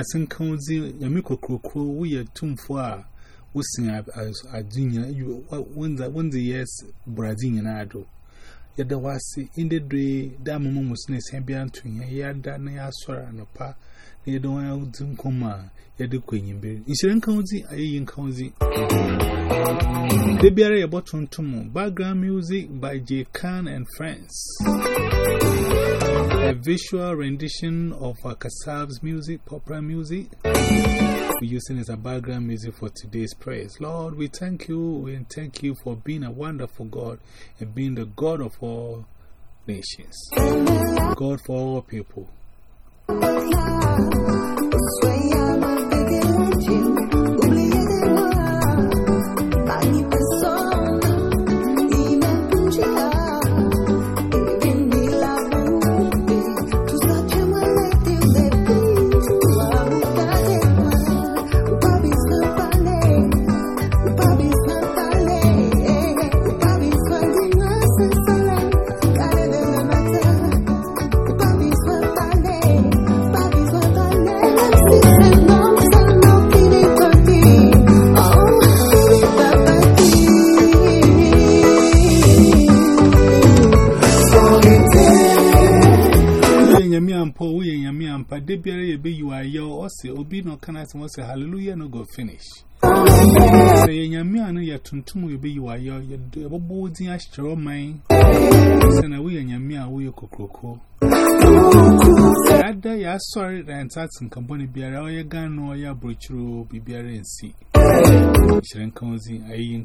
cozy in the same cozy, Yamiko Kroko, we are tomb for wussing as a junior, you when the years Brazilian ado. Yada was in the day, that moment was near Sambian to Yada Nayaswara and a pa, they don't out to Kuma, Yadu Queen. Insurance cozy, I in cozy. They bury a bottom to background music by J. Khan and friends. A visual rendition of uh, Kassav's music, opera music. We're using as a background music for today's praise. Lord, we thank you and thank you for being a wonderful God and being the God of all nations, God for all people. Debiara ye be you are yo or say obi no can I say hallelujah no go finish. Say yamia no ya tuntum ye be you are yo ye bobo din astro mine. Say na we yamia we kokroko. Ada ya sorry that tats in company biara o ye gan no ya brochuro bibiara nsi. Shiren kozi ayin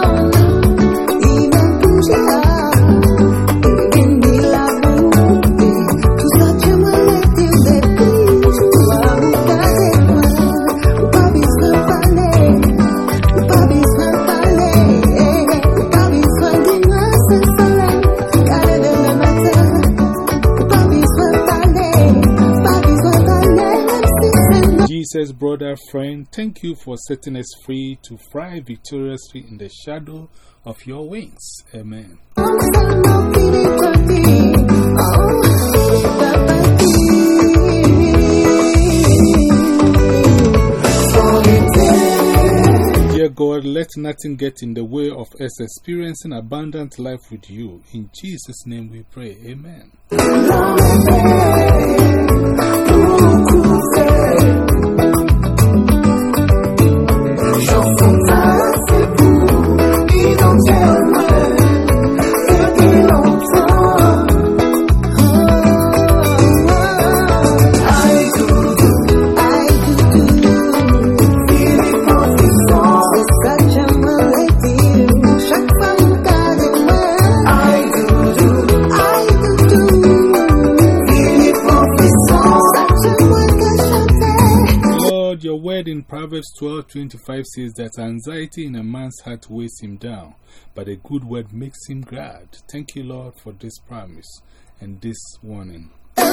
Jesus, brother, friend, thank you for setting us free to fly victoriously in the shadow of your wings. Amen. Dear God, let nothing get in the way of us experiencing abundant life with you. In Jesus' name we pray. Amen. Proverbs 12:25 says that anxiety in a man's heart weighs him down, but a good word makes him glad. Thank you, Lord, for this promise and this warning. So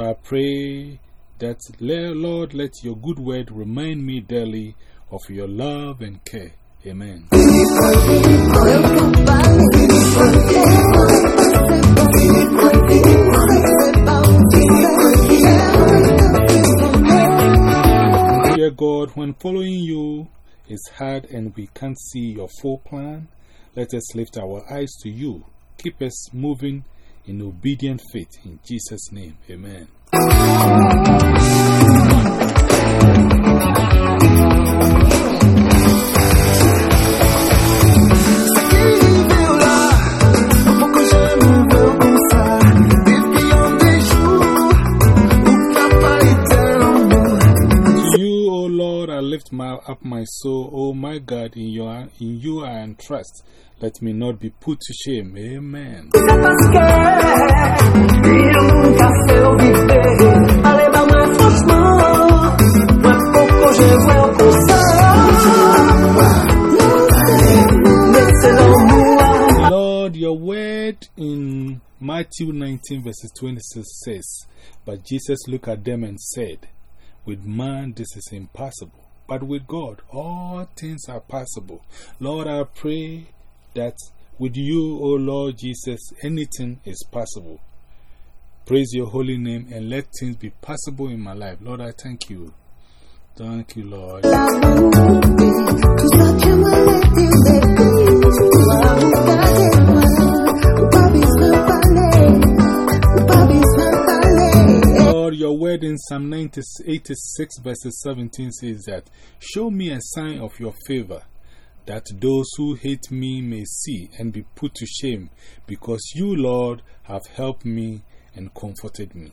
I pray that, Lord, let your good word remind me daily of your love and care. Amen. Dear God, when following you is hard and we can't see your full plan, let us lift our eyes to you. Keep us moving in obedient faith. In Jesus' name, amen. Lift my, up my soul, oh my God, in, your, in you I entrust. Let me not be put to shame. Amen. Lord, your word in Matthew 19, verses 26 says, But Jesus looked at them and said, With man this is impossible, but with God all things are possible. Lord, I pray that with you, O Lord Jesus, anything is possible. Praise your holy name and let things be possible in my life. Lord, I thank you. Thank you, Lord. Your word in Psalm 90, 86 verses 17 says that, Show me a sign of your favor that those who hate me may see and be put to shame, because you, Lord, have helped me and comforted me.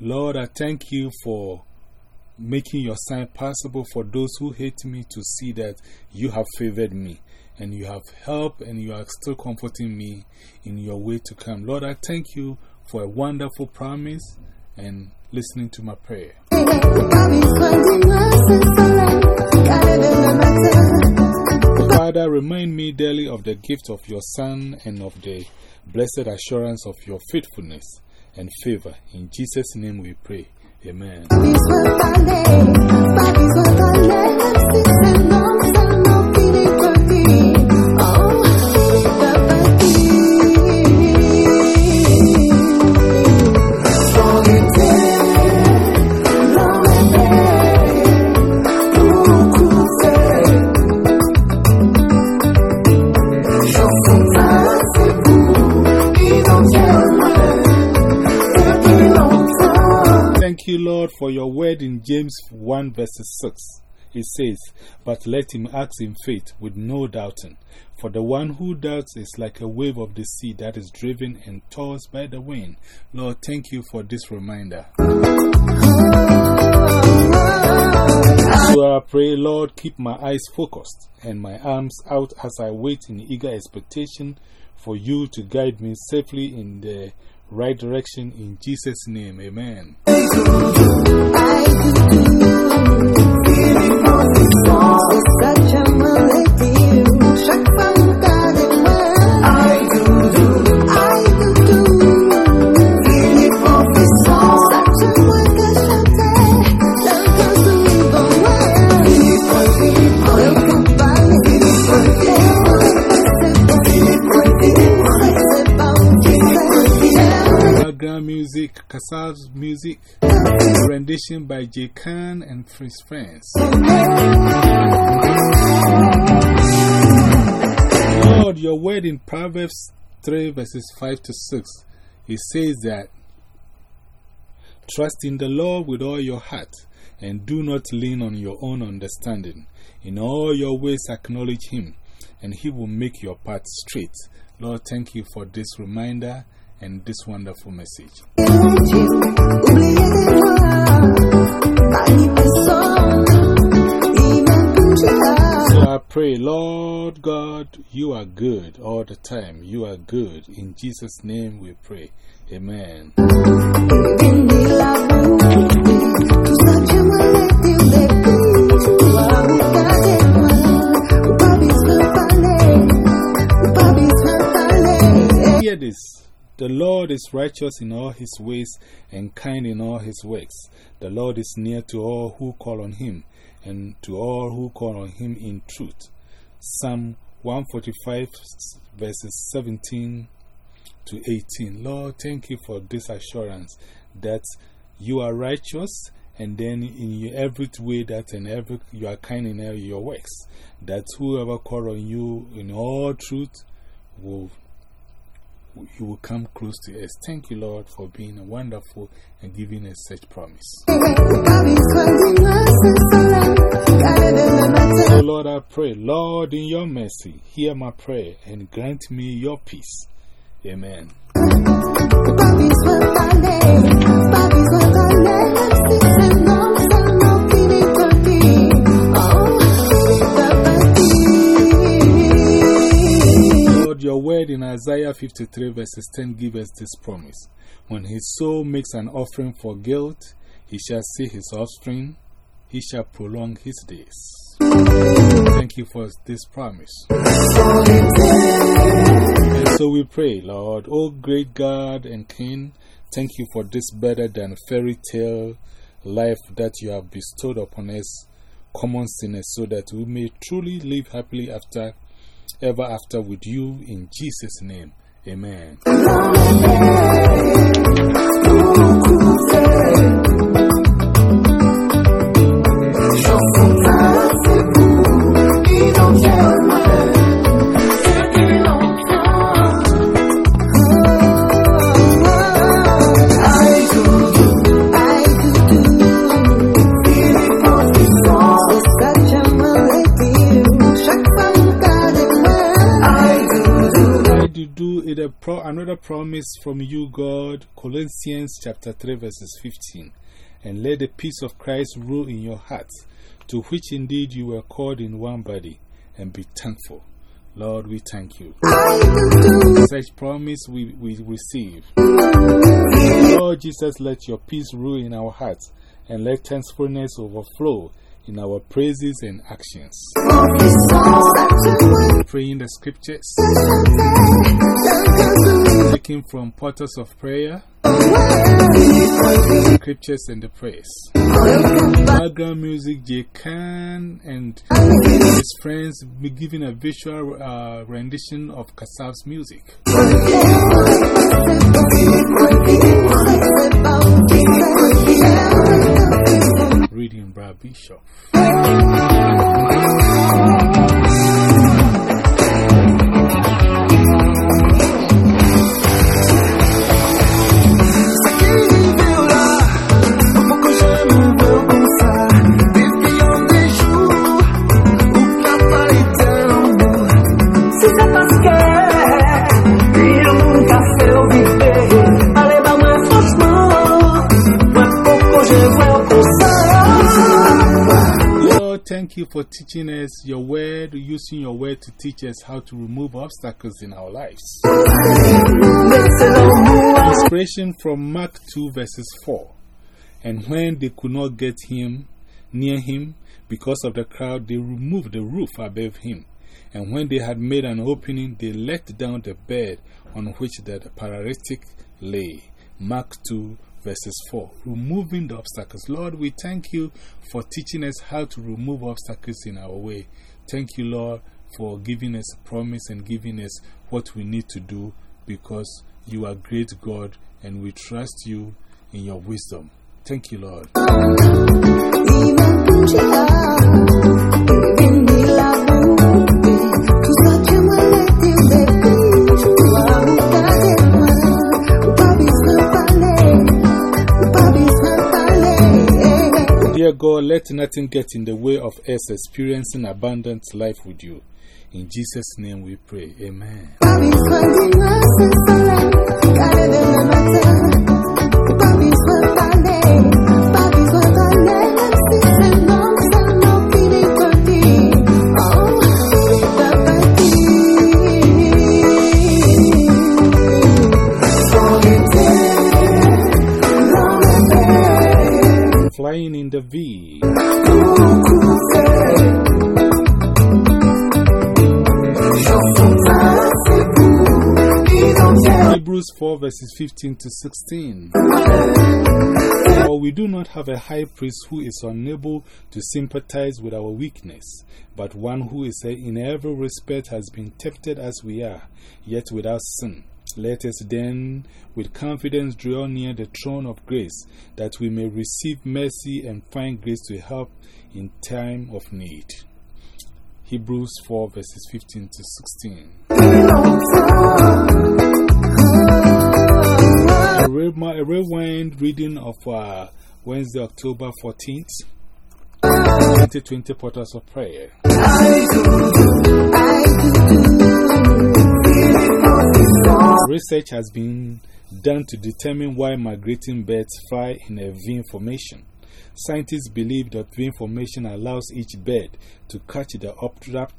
Lord, I thank you for making your sign possible for those who hate me to see that you have favored me and you have helped and you are still comforting me in your way to come. Lord, I thank you for a wonderful promise and listening to my prayer. Father, remind me daily of the gift of your Son and of the blessed assurance of your faithfulness and favor. In Jesus' name we pray. Amen. For your word in James 1 verse 6. It says, But let him act in faith with no doubting. For the one who doubts is like a wave of the sea that is driven and tossed by the wind. Lord, thank you for this reminder. So I pray, Lord, keep my eyes focused and my arms out as I wait in eager expectation for you to guide me safely in the right direction in Jesus' name. Amen. Background music, Kassav's music, rendition by Jay Khan and his friends. Lord, your word in Proverbs 3 verses 5 to 6, it says that, Trust in the Lord with all your heart and do not lean on your own understanding. In all your ways acknowledge Him, and He will make your path straight. Lord, thank you for this reminder and this wonderful message. I pray, Lord God, you are good all the time. You are good. In Jesus' name we pray. Amen. Hear this. The Lord is righteous in all his ways and kind in all his works. The Lord is near to all who call on him and to all who call on him in truth. Psalm 145, verses 17 to 18. Lord, thank you for this assurance that you are righteous and then in every way that and every, you are kind in your works. That whoever call on you in all truth will you will come close to us. Thank you, Lord, for being wonderful and giving us such promise. So, Lord, I pray, Lord, in your mercy, hear my prayer and grant me your peace. Amen. Your word in Isaiah 53 verses 10 gives us this promise. When his soul makes an offering for guilt, he shall see his offspring, he shall prolong his days. Thank you for this promise. And so we pray, Lord, O great God and King, thank you for this better than fairy tale life that you have bestowed upon us, common sinners, so that we may truly live happily after, ever after with you in Jesus' name. Amen. Pro another promise from you, God, Colossians chapter 3, verses 15. And let the peace of Christ rule in your hearts, to which indeed you were called in one body, and be thankful. Lord, we thank you. Such promise we, we receive. Lord Jesus, let your peace rule in our hearts, and let thankfulness overflow in our praises and actions. Praying the scriptures, taking from Portals of Prayer, scriptures and the praise. Background music, J. Khan and his friends be giving a visual uh, rendition of Kassav's music. Reading Brad Bishop. Thank you for teaching us your word, using your word to teach us how to remove obstacles in our lives. Inspiration from Mark 2, verses 4. And when they could not get him near him because of the crowd, they removed the roof above him. And when they had made an opening, they let down the bed on which the paralytic lay. Mark 2, verses 4. Removing the obstacles. Lord, we thank you for teaching us how to remove obstacles in our way. Thank you, Lord, for giving us promise and giving us what we need to do because you are great God and we trust you in your wisdom. Thank you, Lord. Dear God, let nothing get in the way of us experiencing abundant life with you. In Jesus' name we pray. Amen. In the V. Hebrews 4 verses 15 to 16. For we do not have a high priest who is unable to sympathize with our weakness, but one who is in every respect has been tempted as we are, yet without sin. Let us then with confidence draw near the throne of grace, that we may receive mercy and find grace to help in time of need. Hebrews 4 verses 15 to 16. A, rewind reading of uh, Wednesday, October 14th, 2020 Portals of Prayer. Research has been done to determine why migrating birds fly in a V formation. Scientists believe that V formation allows each bird to catch the updraft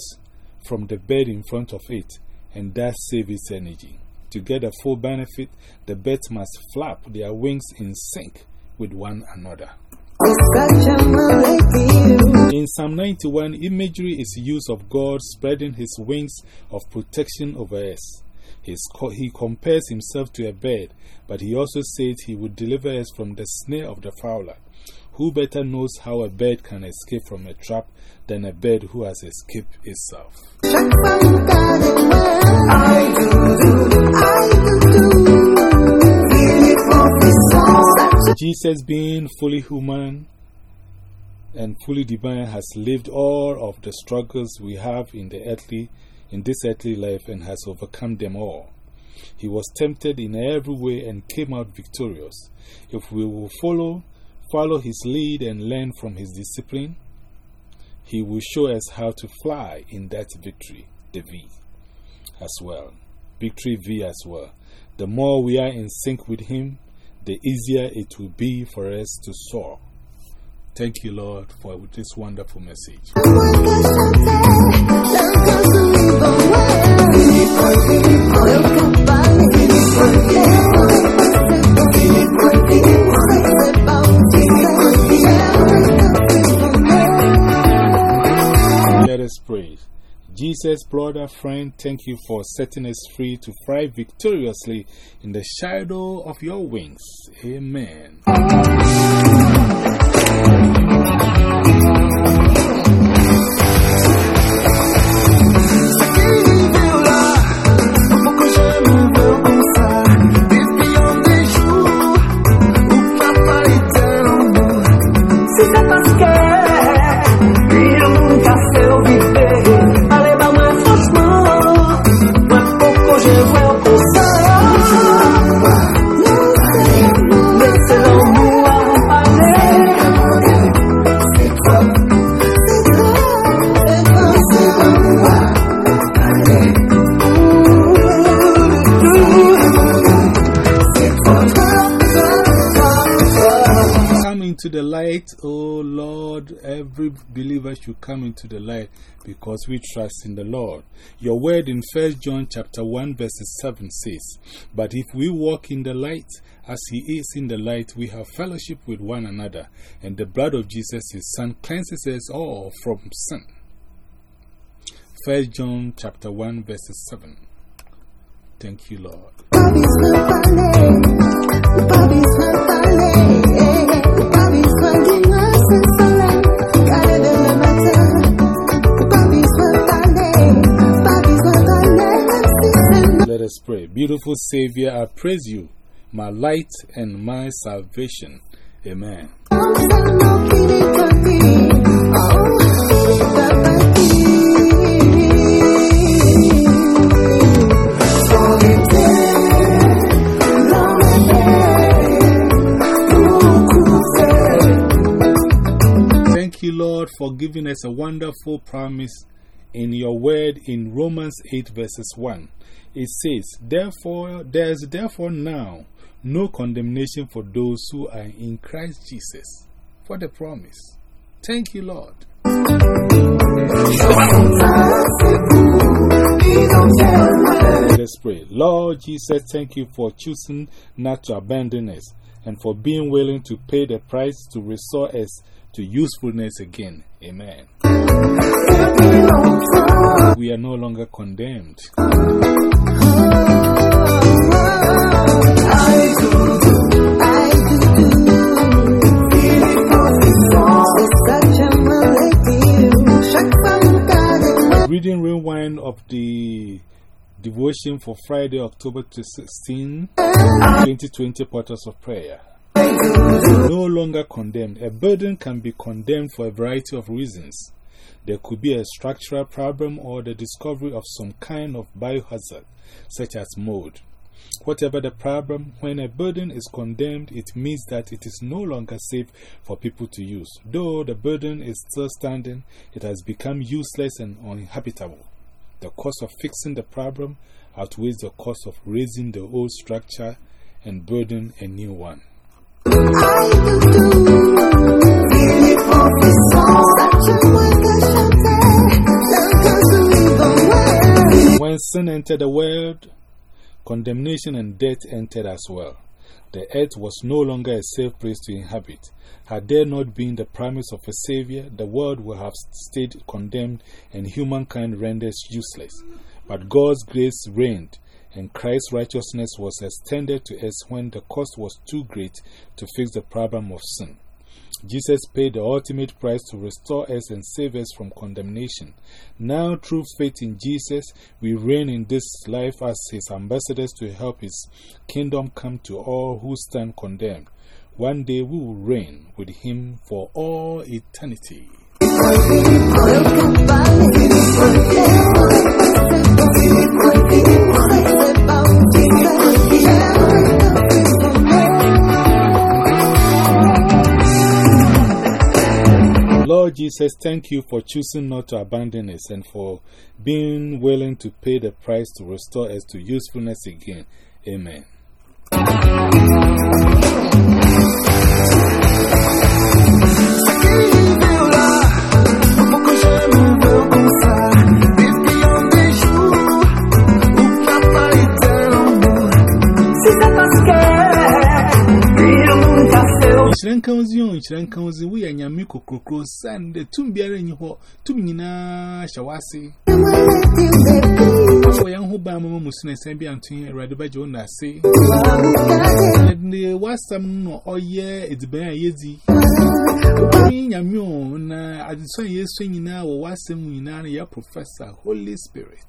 from the bird in front of it and thus save its energy. To get a full benefit, the birds must flap their wings in sync with one another. In Psalm 91, imagery is used of God spreading his wings of protection over us. He compares himself to a bird, but he also says he would deliver us from the snare of the fowler. Who better knows how a bird can escape from a trap than a bird who has escaped itself? Jesus, being fully human and fully divine, has lived all of the struggles we have in, the earthly, in this earthly life and has overcome them all. He was tempted in every way and came out victorious. If we will follow follow his lead and learn from his discipline, he will show us how to fly in that victory, the V, as well. Victory V as well. The more we are in sync with him, the easier it will be for us to soar. Thank you, Lord, for this wonderful message. Jesus, brother, friend, thank you for setting us free to fly victoriously in the shadow of your wings. Amen. The light, oh Lord, every believer should come into the light because we trust in the Lord. Your word in 1 John chapter 1 verse 7 says, But if we walk in the light, as he is in the light, we have fellowship with one another, and the blood of Jesus, his son, cleanses us all from sin. 1 John chapter 1 verse 7. Thank you, Lord. Us pray. Beautiful Savior, I praise you, my light and my salvation. Amen. Thank you, Lord, for giving us a wonderful promise in your word in Romans 8, verses 1 it says, Therefore, there is therefore now no condemnation for those who are in Christ Jesus. For the promise. Thank you, Lord. Let us pray. Lord Jesus, thank you for choosing not to abandon us and for being willing to pay the price to restore us to usefulness again. Amen. We are no longer condemned. Reading rewind of the devotion for Friday, October 16, 2020, Portals of Prayer. No longer condemned. A burden can be condemned for a variety of reasons. There could be a structural problem or the discovery of some kind of biohazard, such as mold. Whatever the problem, when a burden is condemned, it means that it is no longer safe for people to use. Though the burden is still standing, it has become useless and uninhabitable. The cost of fixing the problem outweighs the cost of raising the old structure and building a new one. When sin entered the world, condemnation and death entered as well. The earth was no longer a safe place to inhabit. Had there not been the promise of a Savior, the world would have stayed condemned and humankind rendered useless. But God's grace reigned, and Christ's righteousness was extended to us when the cost was too great to fix the problem of sin. Jesus paid the ultimate price to restore us and save us from condemnation. Now, through faith in Jesus, we reign in this life as His ambassadors to help His kingdom come to all who stand condemned. One day we will reign with Him for all eternity. Lord Jesus, thank you for choosing not to abandon us and for being willing to pay the price to restore us to usefulness again. Amen. Chiranka ozi yon, chiranka ozi we anyamiko krokro sande. Tumbiare nyi ho, tumnyina shawasi. Tumbiare nyi ho, tumnyina shawasi. for young who by Mamma Musin and send me until Radabajo and I say, and the was some or yeah, it's bare easy. Being a mule, I just saw you swinging now or was some winner, your professor, Holy Spirit.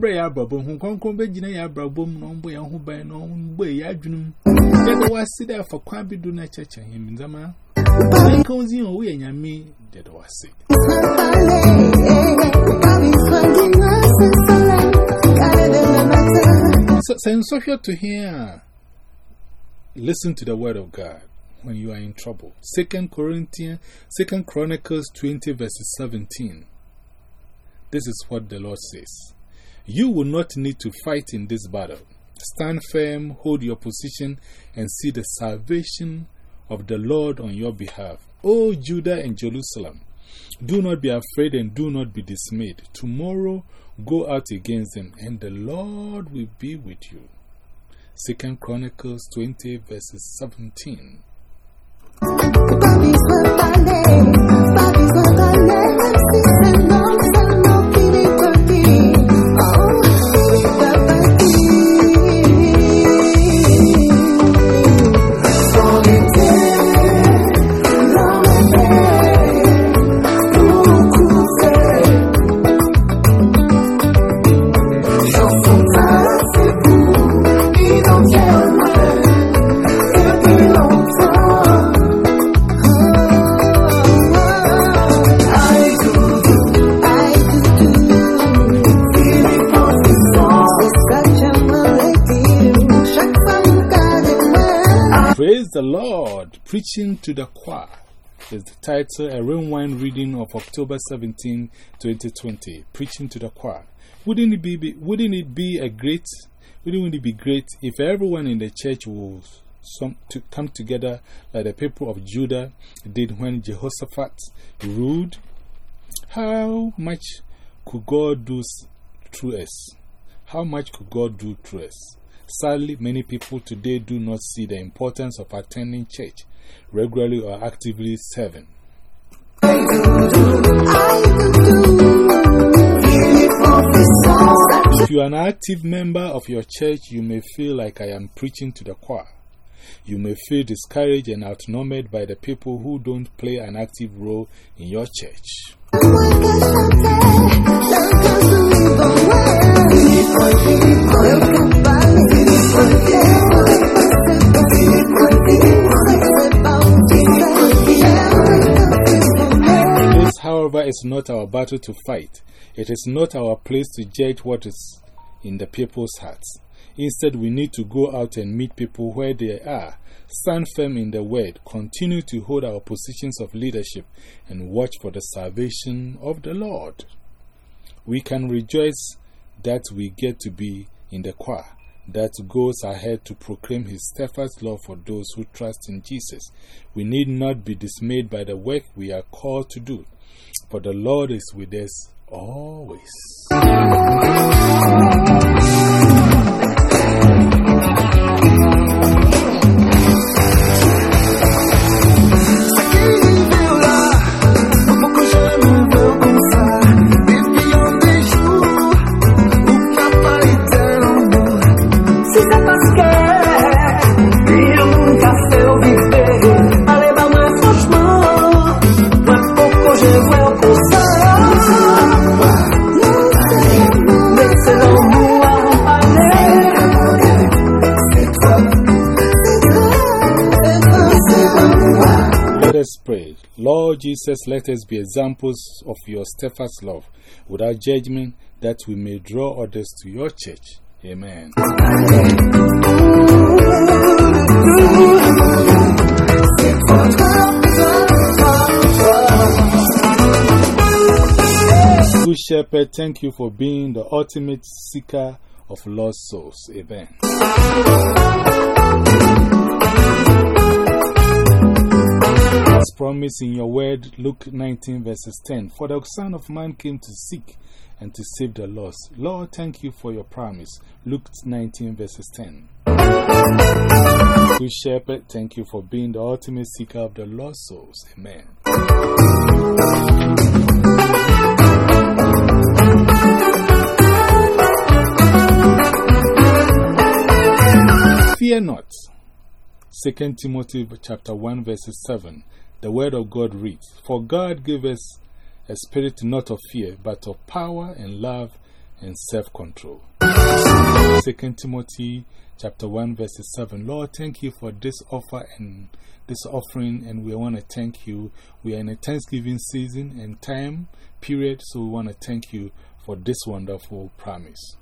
Prayer, Bobo, who can't come back in a brabom, no way, who by no way, I dream. That was sit there for quite be do not church and him in the man. Comes in away and I mean, that was sick. So here to hear listen to the word of God when you are in trouble. Second Corinthians, Second Chronicles 20 verses 17. This is what the Lord says. You will not need to fight in this battle. Stand firm, hold your position, and see the salvation of the Lord on your behalf. O Judah and Jerusalem, do not be afraid and do not be dismayed. Tomorrow go out against them, and the Lord will be with you. Second Chronicles 20 verses 17. Praise the Lord. Preaching to the choir is the title, a rain wine reading of October 17, 2020. Preaching to the choir. Wouldn't it be, wouldn't it be a great, wouldn't it be great if everyone in the church would some, to come together like the people of Judah did when Jehoshaphat ruled? How much could God do through us? How much could God do through us? Sadly, many people today do not see the importance of attending church regularly or actively serving. If you are an active member of your church, you may feel like I am preaching to the choir. You may feel discouraged and outnumbered by the people who don't play an active role in your church. This, however, is not our battle to fight. It is not our place to judge what is in the people's hearts. Instead, we need to go out and meet people where they are, stand firm in the word, continue to hold our positions of leadership, and watch for the salvation of the Lord. We can rejoice that we get to be in the choir that goes ahead to proclaim His steadfast love for those who trust in Jesus. We need not be dismayed by the work we are called to do, for the Lord is with us always. Lord Jesus, let us be examples of your steadfast love without judgment, that we may draw others to your church. Amen. Good Shepherd, thank you for being the ultimate seeker of lost souls. Amen. As promised in your word, Luke 19, verses 10 For the Son of Man came to seek and to save the lost. Lord, thank you for your promise. Luke 19, verses 10. Good Shepherd, thank you for being the ultimate seeker of the lost souls. Amen. Fear not. 2 Timothy chapter 1 verses 7. The word of God reads, For God gave us a spirit not of fear, but of power and love and self-control. 2 Timothy chapter 1 verses 7. Lord, thank you for this offer and this offering, and we want to thank you. We are in a Thanksgiving season and time period, so we want to thank you for this wonderful promise.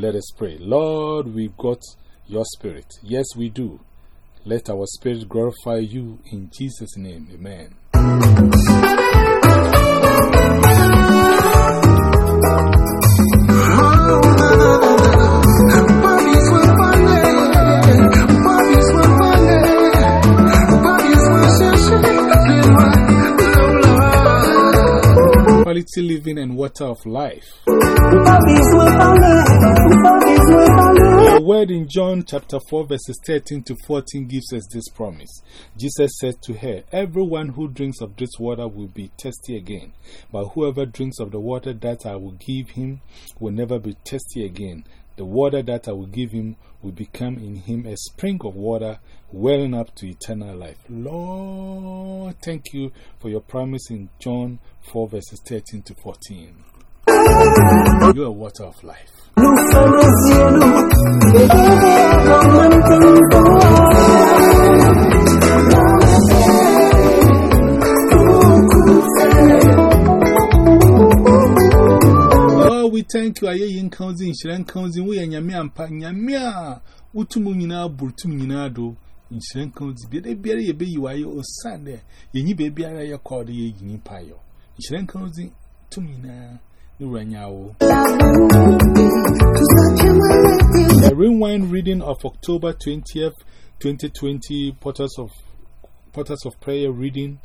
Let us pray. Lord, we've got your spirit. Yes, we do. Let our spirit glorify you in Jesus' name. Amen. Quality living and water of life. The word in John chapter 4, verses 13 to 14 gives us this promise. Jesus said to her, Everyone who drinks of this water will be thirsty again, but whoever drinks of the water that I will give him will never be thirsty again. The water that I will give him will become in him a spring of water welling up to eternal life. Lord, thank you for your promise in John 4, verses 13 to 14. You are water of life. We thank you. I in Shiran we and Yamia, Yamia, Utumunina. In Shiran a Sunday, baby, call the Pio. Shiran Tumina. The rewind reading of October 20th, 2020, Portals of, Portals of Prayer reading,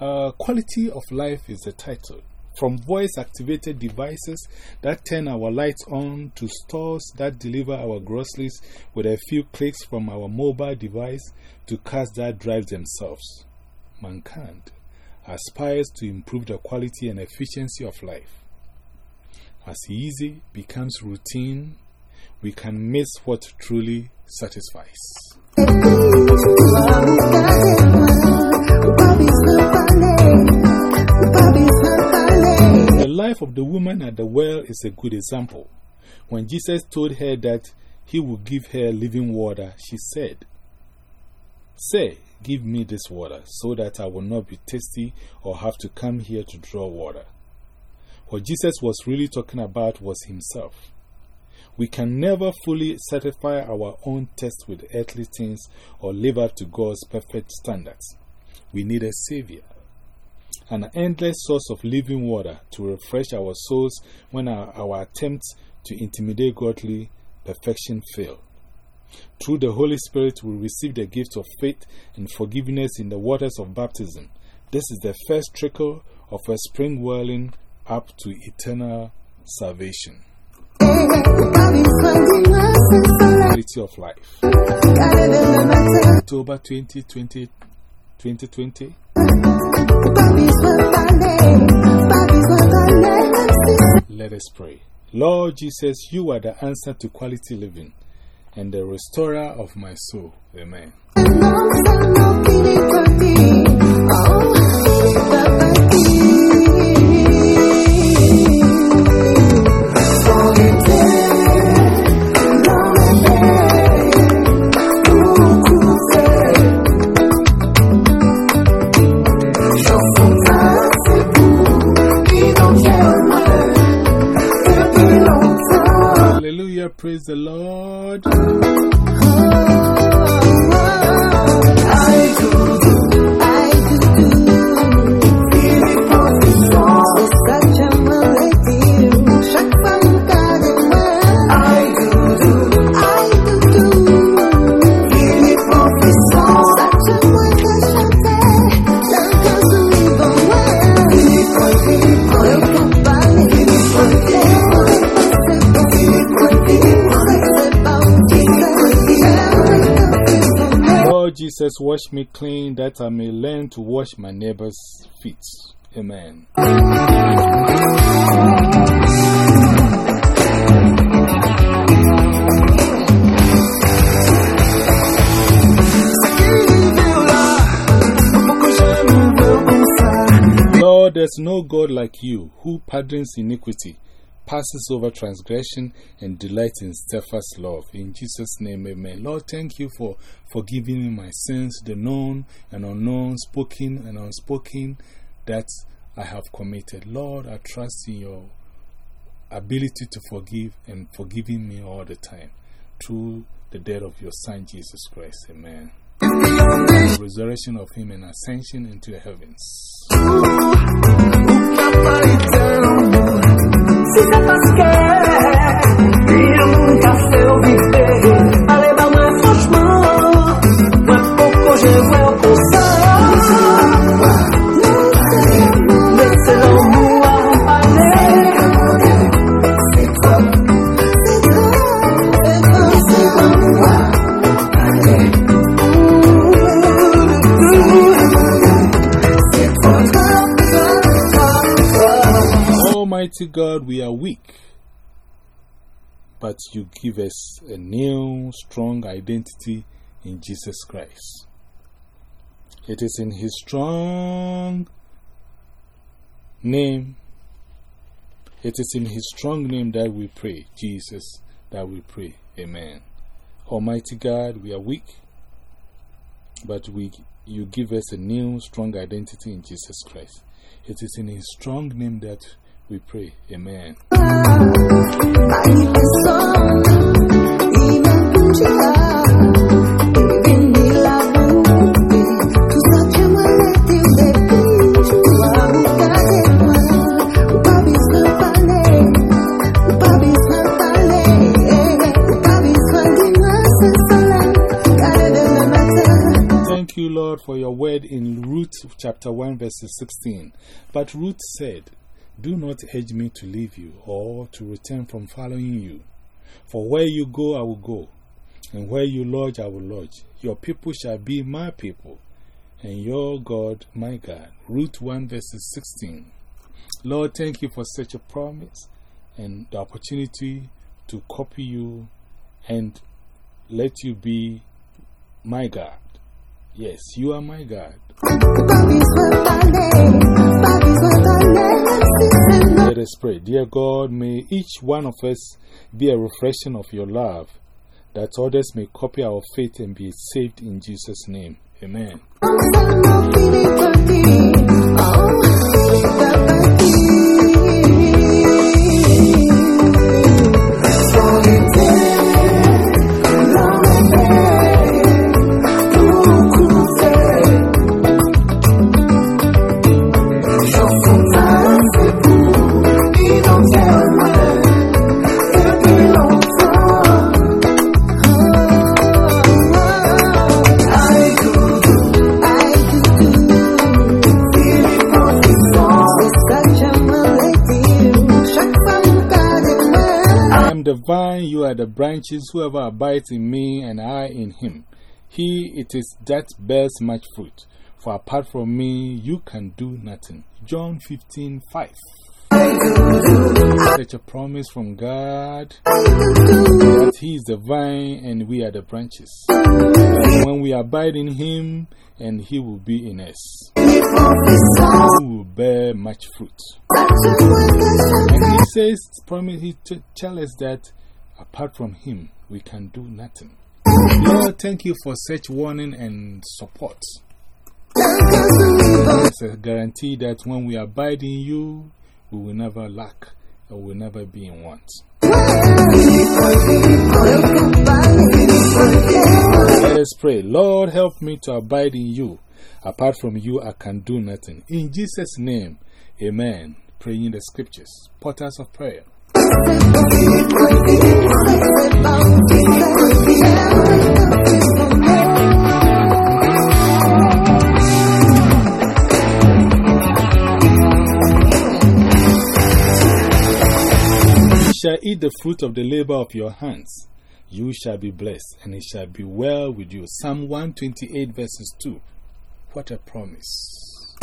uh, Quality of Life is the title. From voice activated devices that turn our lights on to stores that deliver our groceries with a few clicks from our mobile device to cars that drive themselves. Mankind aspires to improve the quality and efficiency of life. As easy becomes routine, we can miss what truly satisfies. Life of the woman at the well is a good example. When Jesus told her that he would give her living water, she said, Say, give me this water so that I will not be thirsty or have to come here to draw water. What Jesus was really talking about was Himself. We can never fully satisfy our own taste with earthly things or live up to God's perfect standards. We need a Savior, an endless source of living water to refresh our souls when our, our attempts to intimidate godly perfection fail. Through the Holy Spirit, we receive the gift of faith and forgiveness in the waters of baptism. This is the first trickle of a spring welling up to eternal salvation. Quality of life. October 20, 20, 2020. Let us pray. Lord Jesus, you are the answer to quality living and the restorer of my soul. Amen. Praise the Lord. Jesus, wash me clean that I may learn to wash my neighbor's feet. Amen. Lord, there's no God like you who pardons iniquity, passes over transgression, and delights in steadfast love. In Jesus' name, amen. Lord, thank you for forgiving me my sins, the known and unknown, spoken and unspoken, that I have committed. Lord, I trust in your ability to forgive and forgiving me all the time through the death of your Son, Jesus Christ. Amen. The resurrection of him and ascension into the heavens. T'apasquer, il nunca se ouviu Almighty God, we are weak, but you give us a new, strong identity in Jesus Christ. It is in His strong name, it is in His strong name that we pray, Jesus, that we pray. Amen. Almighty God, we are weak, but we, you give us a new, strong identity in Jesus Christ. It is in His strong name that we pray. Amen. Thank you, Lord, for your word in Ruth chapter 1, verses 16. But Ruth said, Do not urge me to leave you or to return from following you. For where you go, I will go, and where you lodge, I will lodge. Your people shall be my people, and your God, my God. Ruth 1, verses 16. Lord, thank you for such a promise and the opportunity to copy you and let you be my God. Yes, you are my God. Let us pray. Dear God, may each one of us be a reflection of your love, that others may copy our faith and be saved in Jesus' name. Amen. The vine, you are the branches, whoever abides in me and I in him. He it is that bears much fruit, for apart from me you can do nothing. John 15 5. Such a promise from God that He is the vine and we are the branches. And when we abide in Him, and He will be in us, will bear much fruit. And He says, promise, He tells us that apart from Him, we can do nothing. Lord, thank you for such warning and support. It's a guarantee that when we abide in you, we will never lack or we will never be in want. Let us pray. Lord, help me to abide in you. Apart from you, I can do nothing. In Jesus' name, amen. Praying the scriptures. Portals of prayer. You shall eat the fruit of the labor of your hands. You shall be blessed, and it shall be well with you. Psalm 128, verses 2. What a promise.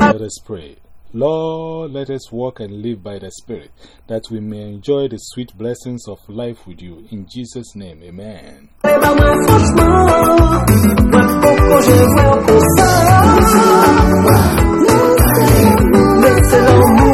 Let us pray. Lord, let us walk and live by the Spirit, that we may enjoy the sweet blessings of life with you. In Jesus' name, amen. Pourquoi é vois não ça Non, mais c'est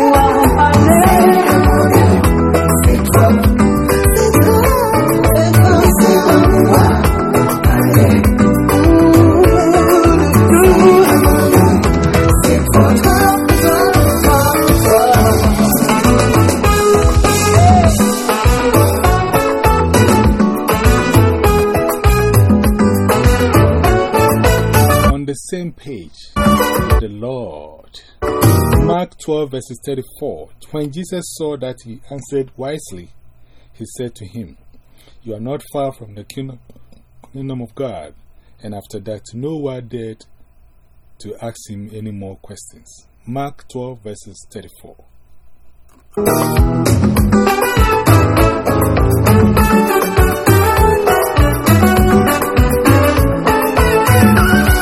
same page, the Lord. Mark 12, verses 34. When Jesus saw that he answered wisely, he said to him, You are not far from the kingdom, kingdom of God. And after that, no one dared to ask him any more questions. Mark 12, verses 34.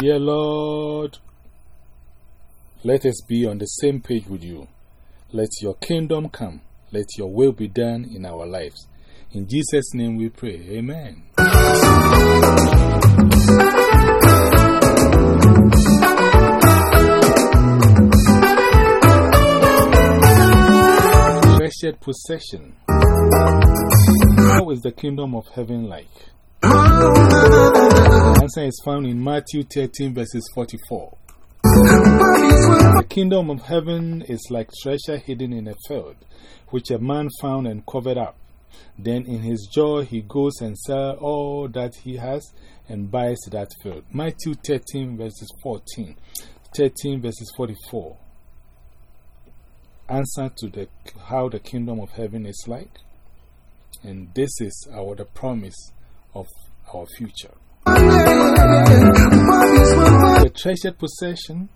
Dear Lord, let us be on the same page with you. Let your kingdom come. Let your will be done in our lives. In Jesus' name we pray. Amen. Treasured possession. How is the kingdom of heaven like? The answer is found in Matthew 13, verses 44. The kingdom of heaven is like treasure hidden in a field, which a man found and covered up. Then in his joy he goes and sells all that he has and buys that field. Matthew 13, verses 14, 13, verses 44. Answer to the, how the kingdom of heaven is like. And this is our the promise of our future. The treasured possession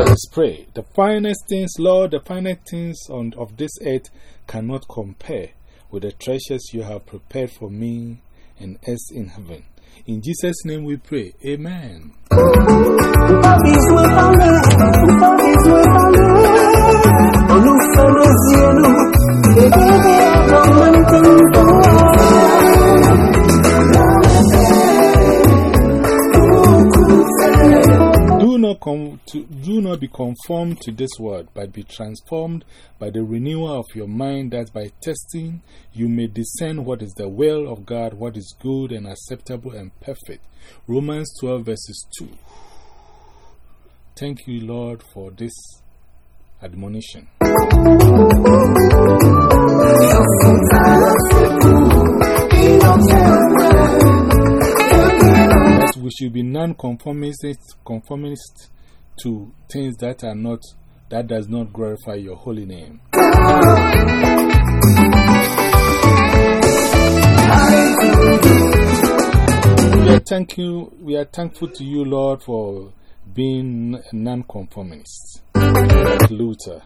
Let us pray. The finest things, Lord, the finest things on, of this earth cannot compare with the treasures you have prepared for me and us in heaven. In Jesus' name we pray. Amen. Not, to, do not be conformed to this world, but be transformed by the renewal of your mind, that by testing you may discern what is the will of God, what is good and acceptable and perfect. Romans 12, verses 2. Thank you, Lord, for this admonition. We should be non-conformist conformist to things that are not, that does not glorify your holy name. We are, thank you, we are thankful to you, Lord, for being a non-conformist. Like Luther.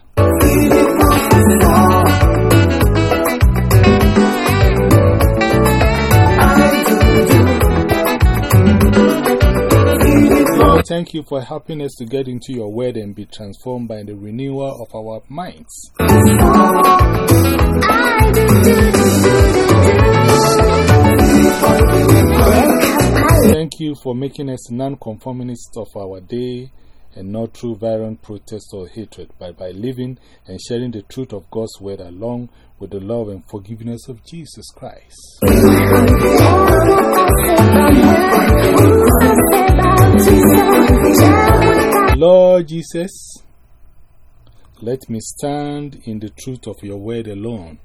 Lord, thank you for helping us to get into your word and be transformed by the renewal of our minds. Thank you for making us non-conformists of our day and not through violent protest or hatred, but by living and sharing the truth of God's word along with the love and forgiveness of Jesus Christ. Lord Jesus, let me stand in the truth of your word alone.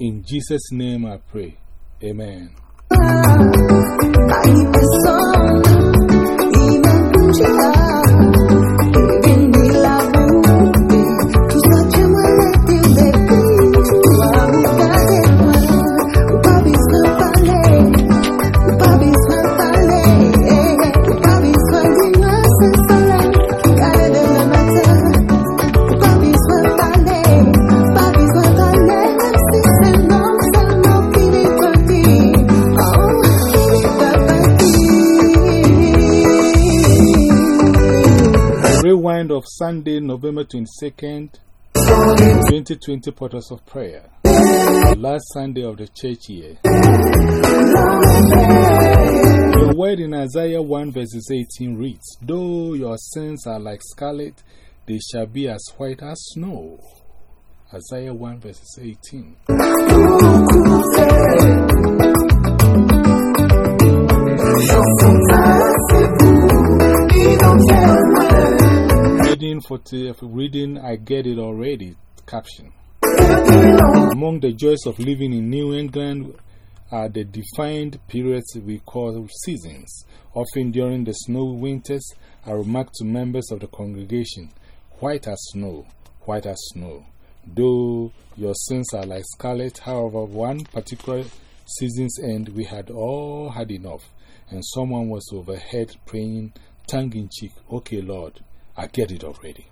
In Jesus' name I pray. Amen. Of Sunday, November 22nd, 2020 Portals of Prayer. The last Sunday of the church year. The word in Isaiah 1 verses 18 reads, Though your sins are like scarlet, they shall be as white as snow. Isaiah 1 verses 18. Reading for reading, I get it already. Caption. Among the joys of living in New England are the defined periods we call seasons. Often during the snowy winters, I remark to members of the congregation, white as snow, white as snow. Though your sins are like scarlet, however, one particular season's end, we had all had enough, and someone was overhead praying tongue in cheek, Okay, Lord, I get it already.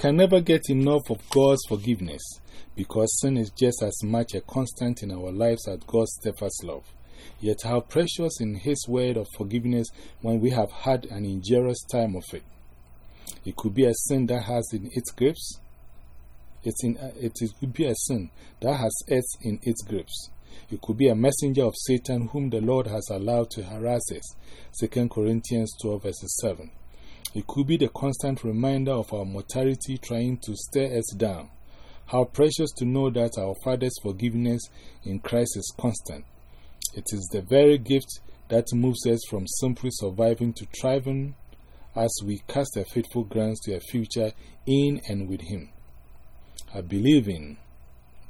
Can never get enough of God's forgiveness because sin is just as much a constant in our lives as God's steadfast love. Yet, how precious in His word of forgiveness when we have had an injurious time of it. It could be a sin that has in its grips. It's in, uh, it, it could be a sin that has earth in its grips. It could be a messenger of Satan whom the Lord has allowed to harass us. 2 Corinthians 12, verses 7. It could be the constant reminder of our mortality trying to stare us down. How precious to know that our Father's forgiveness in Christ is constant. It is the very gift that moves us from simply surviving to thriving as we cast a faithful glance to a future in and with Him. I believe in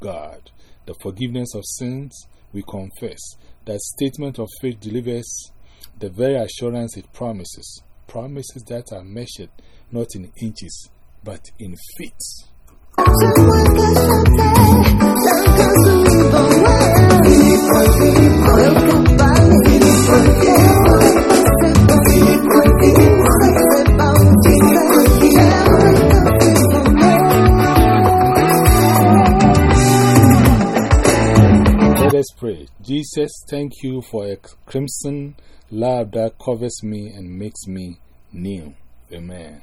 God, the forgiveness of sins we confess. That statement of faith delivers the very assurance it promises. Promises that are measured not in inches but in feet. Let us pray. Jesus, thank you for a crimson love that covers me and makes me new. Amen.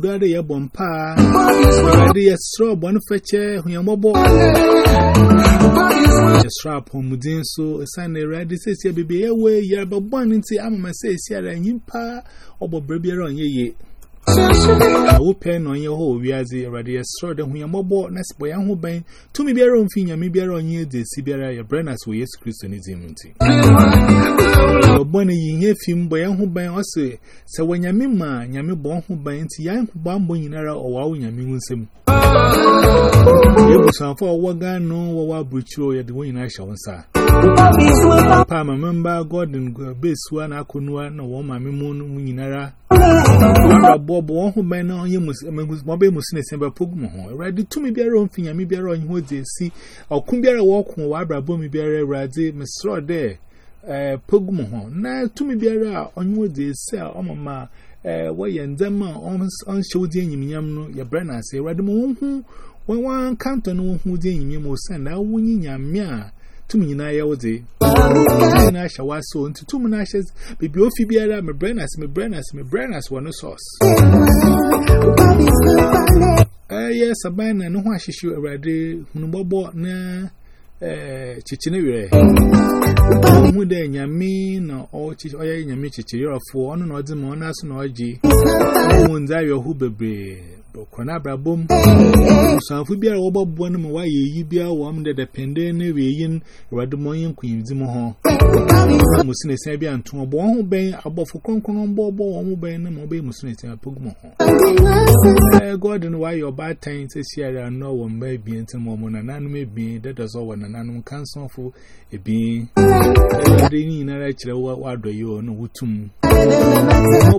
Counts in a good idea, bompa. Idea straw, one fetcher, when you're mobile. The strap home within so a Sunday ready says, Yeah, baby, away, yeah, but one into Amma says, Yeah, and you pa, or baby on ye. I will pen on your whole, we are the already a straw, and when you're mobile, next boy, and who bang to me, be your own finger, maybe on you, the Siberia, your brand as we yes, Christianism. Bonnie, ye film, boy, and who bang also. So when you mean, ma, yammy born who bang to young bamboo in era or wow, yammy wins him. You was on for what gun, no, what butcher, the way I shall answer. Pa, my member, God and base one, I couldn't one, no one, my moon, winera. Bob, one who may know you must, Mobile Muslim, and Pugmo, ready to me be a own thing, and me be a own who they see, or could be a walk on Wabra, Bomi be a radi, Miss Straw there. Pugmo, now to me be a on what they sell, on mamma. Why and them on show the yam, your brand, I say, Radamu, who, when one can't know who the yam will send out winning yam, mea. To me, I was a I shall was so into two menashes, baby, if you be a my brain as my brain as my brain as one sauce. Eh, yes, a man and no one she should already, Munobo, na chichinere. Who then yamin or chich or yammy chichi or four on or the monas no g. Moons are your hoobabre. Conabra boom. So if we be a robot one, why ye be a woman that depend on a rain, Radomoyan Queen Zimoho. Musine Sabia and to a born who bang above for Concon on board, who bang and obey Musine Pugmo. God and why your bad time says here and no one may be into moment and none may be that does all one and none cancel for a being. In a actual what do you know? Wutum.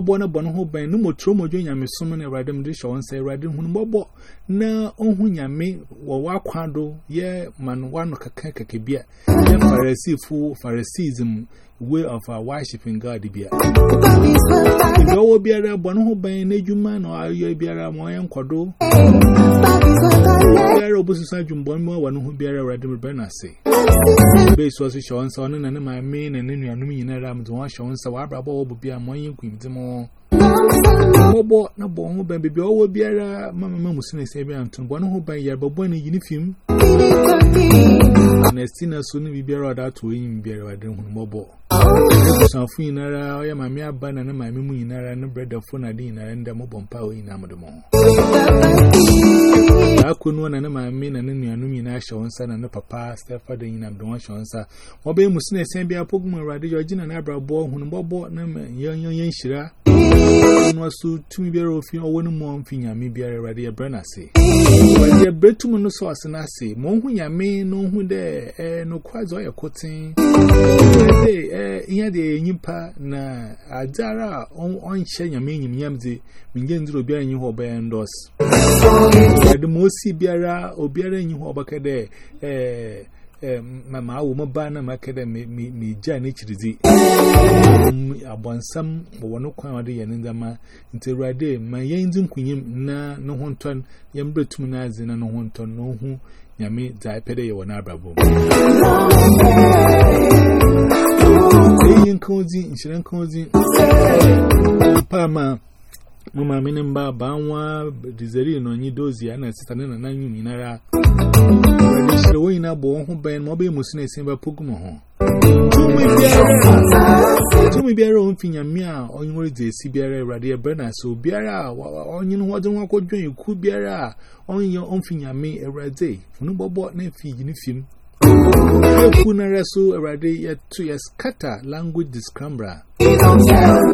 Bono Bono Hoban, no more Tromo Junior, Miss Summon, a radam dish on say radam whom Bobo. No, oh, when ya me, or walk quando, way of our worshiping God. There will be a rabban who by an age man or you be a ramoyan quado. There will be such a bomb one who be a radical benassi. Base was a shown son and my main and any aluminum ram to one shown so I brabo will be a moyan queen to more. Bobo, no bomb, baby, be all be a mamma musina sabi and to one who by your bobon uniform. And a sinner soon will be a rather to him be a rather than one mobile. Sanfu inara, oya mami abana na mami one was to two year old fin or one more thing, I a radio burner say. When your bretum no sauce and I say, Mon who ya may know who there, no quads or your cotton. Here the yimpa na adara on chain your yam yamzi, begin to be a new hobby and dos. The most beara or you hobby there. Eh ma awo mo ba na ma kada me me ja ne chirizi abonsam wo no kwan ode ye ndama nterade ma yen din kunyim na no honton ye mbretum na azi na no honton no hu nyame za pede ye wona abrabo yin kozi inshiran kozi pa ma mama mini mba ba dizeri no nyi dozi ana sita na na nyu Sir Wayne, born who burned mobile musness in Pokemon. To me, bear own thing, and mea, on your day, Sibera, Radia Bernard, so Biera, on you know what one could join you, could Biera, on your own thing, and me, a red day. No, but what nephew, you Kunara so Rade yet to your scatter language discrambra.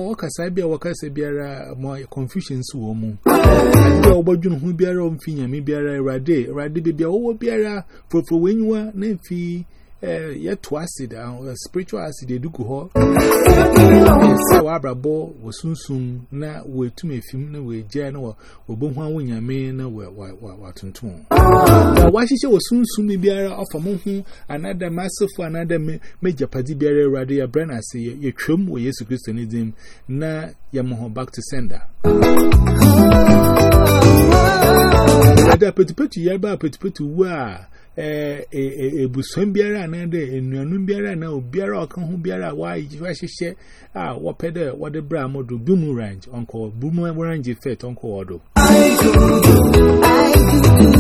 Wakasa bia wakasa biara mo confusions wo mu. Bia obodwun hu biara omfinya mi biara Rade Rade bia wo biara fofo wenwa na mfi yet to acid, uh, spiritual acid, they do go. So, Abra Bo was soon soon now way to me, film, way general, or Bonhua when you mean what on tone. Why she was soon soon be bearer of a moon, another master for another major party bearer, Radia Brenner, say, Your trim way is Christianism, na Yamaho back to sender. Ah. Ada petipetu yaba petipetu waa Eh, eh, eh, ebuson biara na dị enuanum biara na obiara ọka hụ biara wa ahịhịa a wọpe dị wọde bra mọdụ boomerang ọnkọ boomerang effect ọnkọ ọdụ. I do, I do.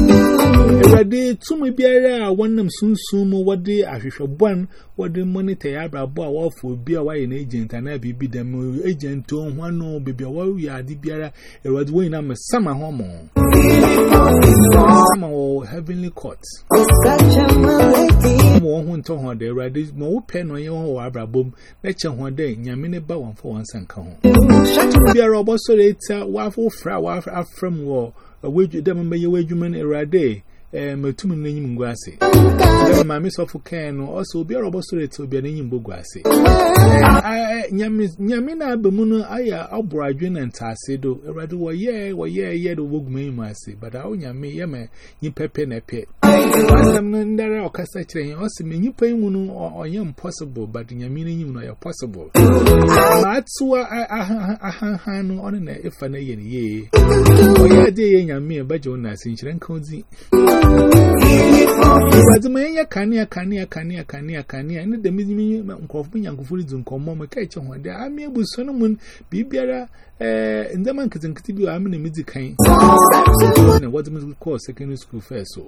Ewurade tumi biara a wɔnam sunsun mu wɔde ahwehwɛbɔn wɔde monitor ya abrabɔ a wɔfo obi a wɔayɛ n'agent anaa biribi dɛm. Agent ho ano baabi a wɔyɛ ade biara Ewurade wɔn nyinaa mesama ho mo sama wɔ heavenly court. A ma wɔn ho ntɔ ho dɛ Ewurade ma wopɛ na ɔyɛ wɔn wɔ abrabɔ mu na kyɛ ho dɛ nyame ne ba wɔn fa wɔn nsa nka ho. Biara ɔbɔsɔre etia wafofra wafra mu wɔ wadwu dɛ mbɛyɛ wadwuma no Ewurade eh matum no n'enyim ngu ase. Dɛ maame sɔfo kan no ɔsɛ obiara ɔbɔsɔre etia obiara n'enyim bogu ase. Nyame nyame na aba mu no ayɛ aboro adwe na ntaase do. Ewurade wɔyɛ wɔyɛ yɛ do wogu m'enyim ase but awo nyame yɛ ma nyimpa pɛ na pɛ asɛm no ndara ɔkasa kyerɛ yɛn ɔsɛ me nyimpa yi mu no ɔyɛ impossible but nyame n'enyim no ɔyɛ possible. Ma atuwa ahanhan no ɔno na efa na yɛ ne yie. Ɔyɛ ade yɛ nyame a bɛgye wo na ase nkyerɛ nka odzi But my cania, cania, cania, cania, cania, and the mini coffee and foods and common catch on one day. I'm able to Solomon be better, and the man can keep you. I'm in the music. What was the course secondary school first?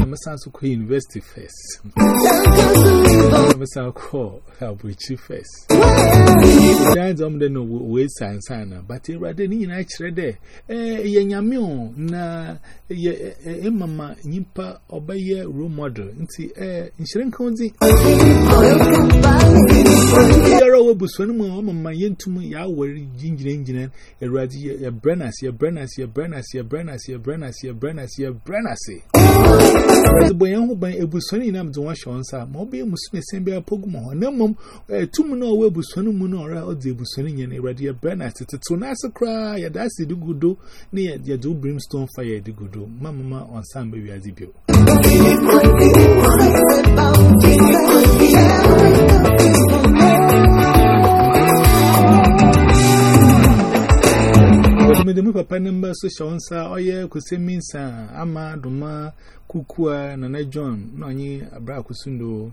I'm a son to go university first. I'm a son to go Abuchi first. That's all they know with science, but rather than I shred there, eh, Yanyamio, na, eh, eh, mama nipa obey role model, and see, eh, insurance county. Yara wo buswani mu o mama yentum ya wari jinjire njine eradi ya brenas ya brenas ya brenas ya brenas ya brenas ya brenas ya brenas boy, young by a bussoni, I'm the one shown, sir. Mobby Muslim, send me a pogmo, no mum, two moon away bussoni moon or the bussoni and a radio burn at it. So nice a cry, that's the good do near the do brimstone fire, the good do, mamma on some baby as he. me the papa number so shall answer, oh, yeah, could send me, sir, Ama, Duma, Kukua, Nana John, Nani, Abrakusundo.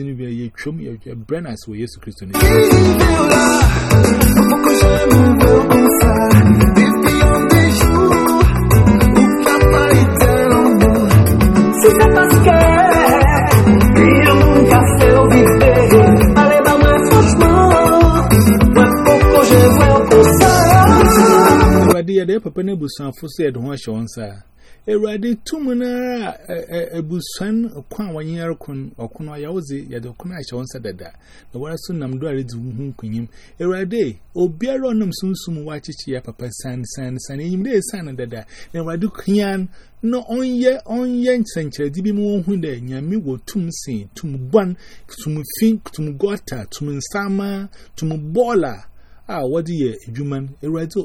didn't be a chum, your brain as well, yes, Christian. Dear, dear Papa Nebusan, for said one, Sean, sir. Ewurade tum ebusan kwa wanyere kun okuno ya ozi dada. Na wara so nam obiara onam sunsum ya papa san san san enyim san dada. Na onye onye nchenchedi bi mu hu de nyame wo tum sin tum gwan tum fin tum gota tum nsama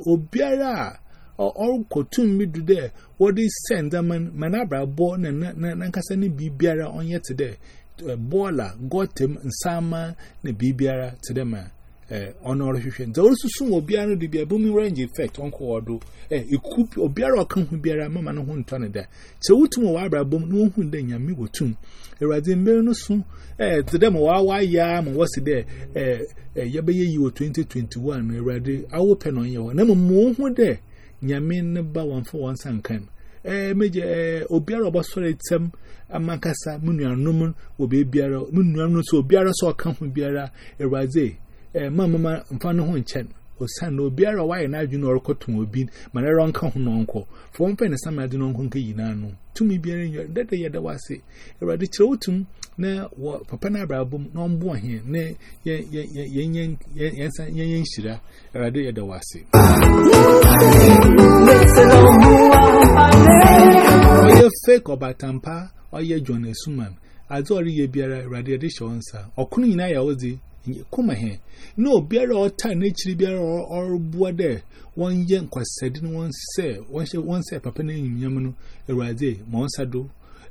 obiara or all kotum me do there. What is send a man, manabra born and Nankasani Bibiara on yet today. Eh, Bola got him and Sama ne Bibiara to them. Eh, on our human, there also soon will be a booming range effect on Cordo. A bear or come who bear mamma no one turn there. So, what to boom, no one eh, then ya me will tune. A radiant bear no soon. Eh, to them, why yam was it there? Eh, yabe you were twenty twenty one, a radi, I open on you, and I'm a moon there. Nyamin ba one for one sankan. Eh, major, eh, Obiara was sorry, Tim, Amakasa, Munya Numan, Obebiara, Munya, so Biara saw come from Biara, Eraze, eh, Mamma, and Fano Honchen. o san na obiara wa yɛ n'adwene na ɔrekɔtɔn obi ma na ɛrɛnka ho n'ɔnkɔ fɔm fɛn na sama adi n'ɔnkɔ nke nyinaa no tumi biara nyɛ dada yɛ da wase awurade kyerɛ wotum na wɔ papa na abrabɔ mu na ɔmboa hɛn na yɛn yɛn yɛn yɛn nhyira. Awurade yɛ da wase. ɔyɛ fake ɔbatampa ɔyɛ john esuman. Adze ɔreyɛ biara awurade yɛde hyɛ wɔn nsa. Ɔkono nyinaa yɛ ɔdze. Kuma he. No, bear or time, nature bear or board there. One young quas said, one say, one say, one say, Papa name Yamano, a rade, Monsado,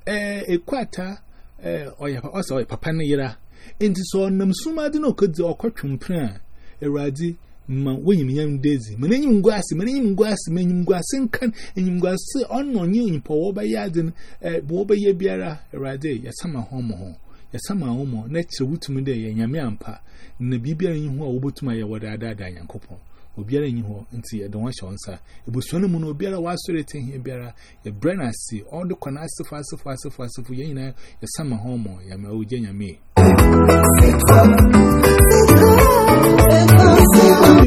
a quarter, or you have also a papa nearer. And so on them summa didn't occur or quatrum prayer, a rade. Ma William Yam Daisy, Menim Glass, Menim Glass, Menim Glass, and can and Glass on no new in Power by Yadden, a Boba Yabiara, a rade, a summer home a summer homo, nature wood to me day, and yammy ampa, and the bibia in who would to my word I died, and couple. Obiara in who, and see, I don't want to answer. It was one moon, Obiara was to it him. here, Biara, a brain I see, all the conasta fast, fast, fast, for Yena, a summer homo, Yammy, me.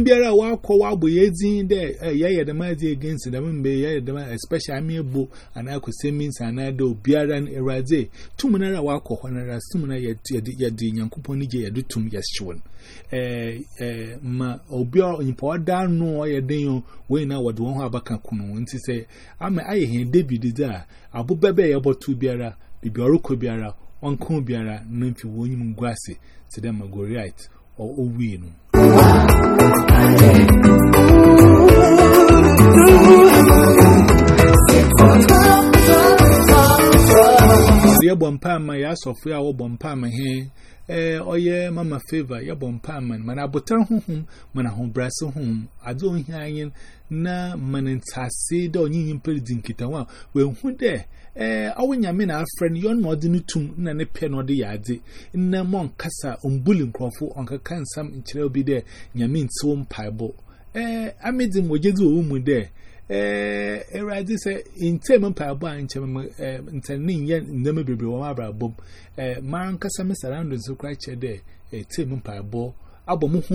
biara wa akọwa bụ ya ezi ndị ya yada maazị against them mgbe ya yada maazị especially amị egbo ana akwụsị means ana ada obiara eraze tumunara wa akọwa nara stumuna ya dị nyankụpọ nije ya dutum ya shiwon ma obiara nyimpa ọ daa nụ ya dị yo wee na wadu ọhụ abaka kwunu nti sị ama ayịghị david dị a abụbebe ya bọtụ biara bibi ọrụkọ biara ọnkụ biara na mfi wonye m ngwasị sị dị ma goriat ọ owi nụ ya bompa ama ya asọfo ya wo bompa ama he. Eh oye mama favor ya bompa ama mana abotan honhom mana hobrase hom ado ohia anyin na manentase da onyin mpere dinkitawa we hu de eh awonyame na afren yon no de na ne pe no de yade na mon kasa ombuli nkrofo onkaka nsam nkyerɛ obi de nyame ntiwo mpaibo eh amedi mojezi wo mu de eh eradi se intem mpaibo a nkyem eh ntani nye ndeme bebre wo mabra bom eh man kasa me surroundings so kra che de eh tem mpaibo abɔ mo ho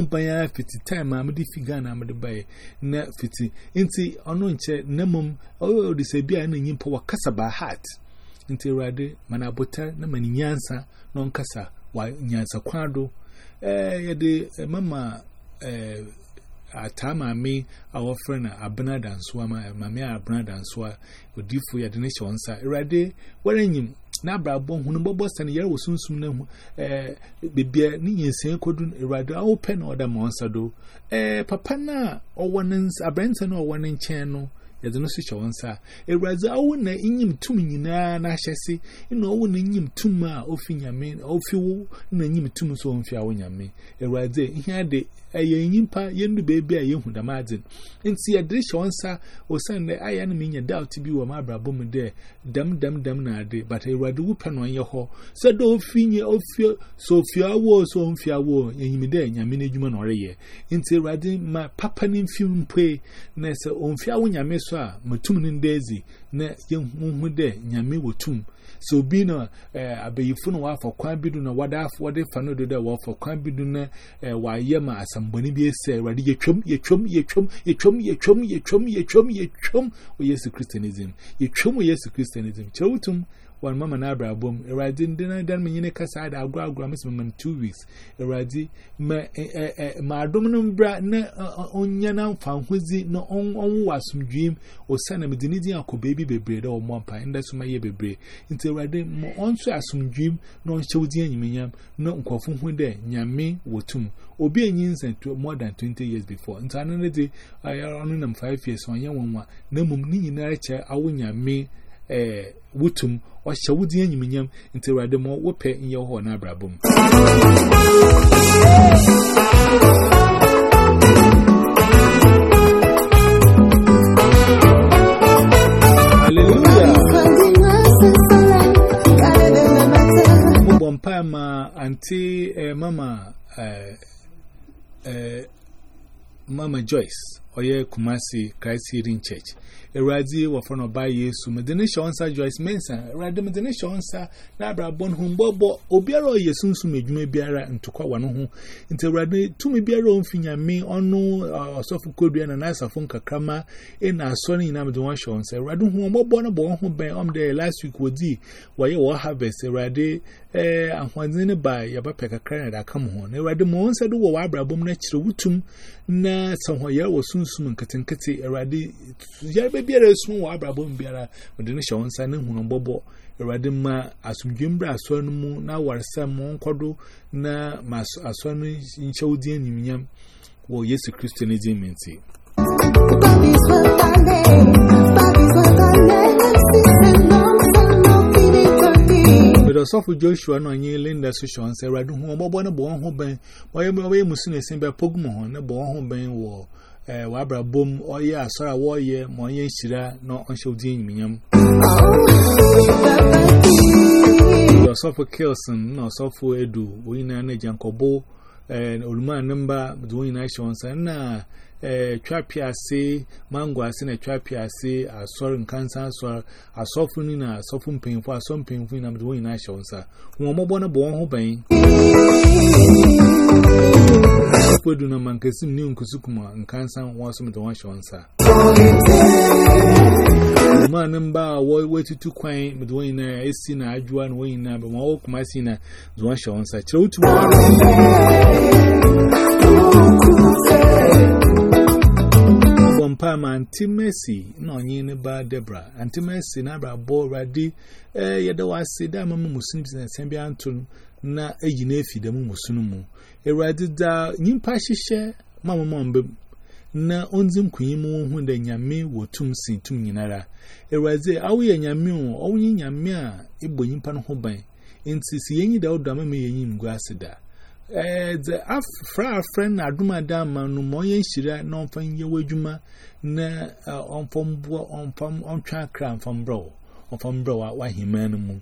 fiti time a mede fi ghana mede na fiti nti ɔno nkyɛ na mmom ɔde sɛ bi a ɛna nyimpa wɔkasa ba heart. Nti awurade ma abota na ma no nyansa na ɔnkasa. Wa nyansa kwan do. Eh, eh, a time I made our friend Abnad and Swama, Mammy Abnad and Swa, would do for your donation on side. Rade, where in him? Now, Brabon, who no Boston year was soon soon, eh, be beer, ni in Saint Codun, a rather open order monster do. Eh, Papana, or one in Abrenton, or one in Channel no yɛde no so hyɛ wɔn nsa. Awurade awo na nyim tum nyinaa na na ɔwo na nyim tum ofi nyame ofi wo na nyim tum so ɔmfi awo nyame. Awurade ihe de ɛyɛ nyimpa yɛndu beebi a yɛhu dɛm adze. Nti yɛde hyɛ wɔn nsa osan dɛ ayɛ no menya na ade. But awurade wo pɛ no ɔnyɛ ofi nye ofi so ofi awo so ɔmfi awo yɛnyim dɛ nyame no adwuma na ma papa ne mfi mpoe na sɛ so so a mutum ne ndezi na yehu de nyame wotum so bi na eh, abeyifu na wafa kwan bidu na wadafo wade fa no do da wafa kwan bidu na eh, waye ma asambani bi ese awrade yetwom yetwom yetwom yetwom yetwom yetwom yetwom yetwom o yesu christianism yetwom o yesu christianism chewutum one mama na abra bom eradi ndina dan me nyine kasa da agro agro mes man 2 weeks. Eradi ma ma adom no mbra na onya na fanhozi na on on wasumdwim o sana me dini din akoba bi bebre da o mo ampa nda so ma ye bebre nti eradi mo on so asumdwim na on hyewdi anyimnyam na nkofo hu de nyame wotum obi enyin to more than 20 years before. Nti anene de ayaro nam 5 years on ye wonwa na mum ni nyina che awo nyame eh, wutum, or shall woody any minium until Radamo will pay in your horn abrabum. Hallelujah. Bompama, Auntie eh, Mama, eh, eh, Mama Joyce, or Kumasi Christ Healing Church. a radi were from a by Yesu, Medinisha answer Joyce Manson, Radimidinisha answer Nabra Bon Humbobo, Obiara Yesun Sumijme Biara and Tukawano, no into Radi, to me Biara on Finya me, on no, or so for Kobian and Nasa Funka Krama, in our sonny in Amaduan Shons, a Radu Humbobona Bon Humbe on there last week would see why you all harvest a radi, eh, and what's in a by Yabapeka Canada come on, a Radimon said, Oh, Abra Bom Natural Wutum, na somewhere was soon soon, Katin Kitty, a radi, be a small abrabum bearer, but then she wants an one bobo, a radima as Jimbra, son moon, now were some one na mas a son in Chaudian in Yam, or yes, Christianism in tea. Bobby's what I name, Bobby's what I name, this is Joshua no ye Linda Sushan said, Radu, Bobo, and a born home bang, why you may musin a simple Pokemon, a born home bang war. eh, wabra bom oye asara woye ma onye shira na eh, onshe udi enyi nyam ọsọfọ kelson na ọsọfọ edu onye na-anaghị nkọbụ oroma anamba dị onye na-ahịa ọnsa na twapiase mango ase na twapiase asọrọ nkansa asọrọ asọfọ ni na asọfọ mpanyinfo asọ mpanyinfo na dị onye na-ahịa ọnsa wọn mọbọ na bụ ọhụ banyị kwedu na ma nke si m n'ihu nkuzuku ma nke nsa nwa ọsọ mụta nwa shọ nsa mmanụ mba awọ wetutu kwan mụta nwanyị na esi na ajụwa na nwanyị na abụ ma ọ kuma si na nwa shọ nsa kyerɛ otu Pam Auntie Mercy, no, you know, bad Deborah. Auntie Mercy, Nabra Bora, D. Eh, you know, I see that Mamma Muslims and Sambian Tun. na eji na-efi dem musu mu. Ewurade da nyimpa hyehyɛ ma mama na onzi nkunyi mu hu da nyame wotum si tum nyinara. Ewurade awoyɛ nyame o ɔwonye nyame a ebo nyimpa no ho ban. Nti si yenyi da odo ama yenyi ngu ase eh the afra afra aduma da ama no ma onye nhyira na ɔmfa nyɛ wadwuma na ɔmfa mboa ɔmfa ɔntwa akra mfa mbrɛ ɔmfa mbrɛ wahima no mu.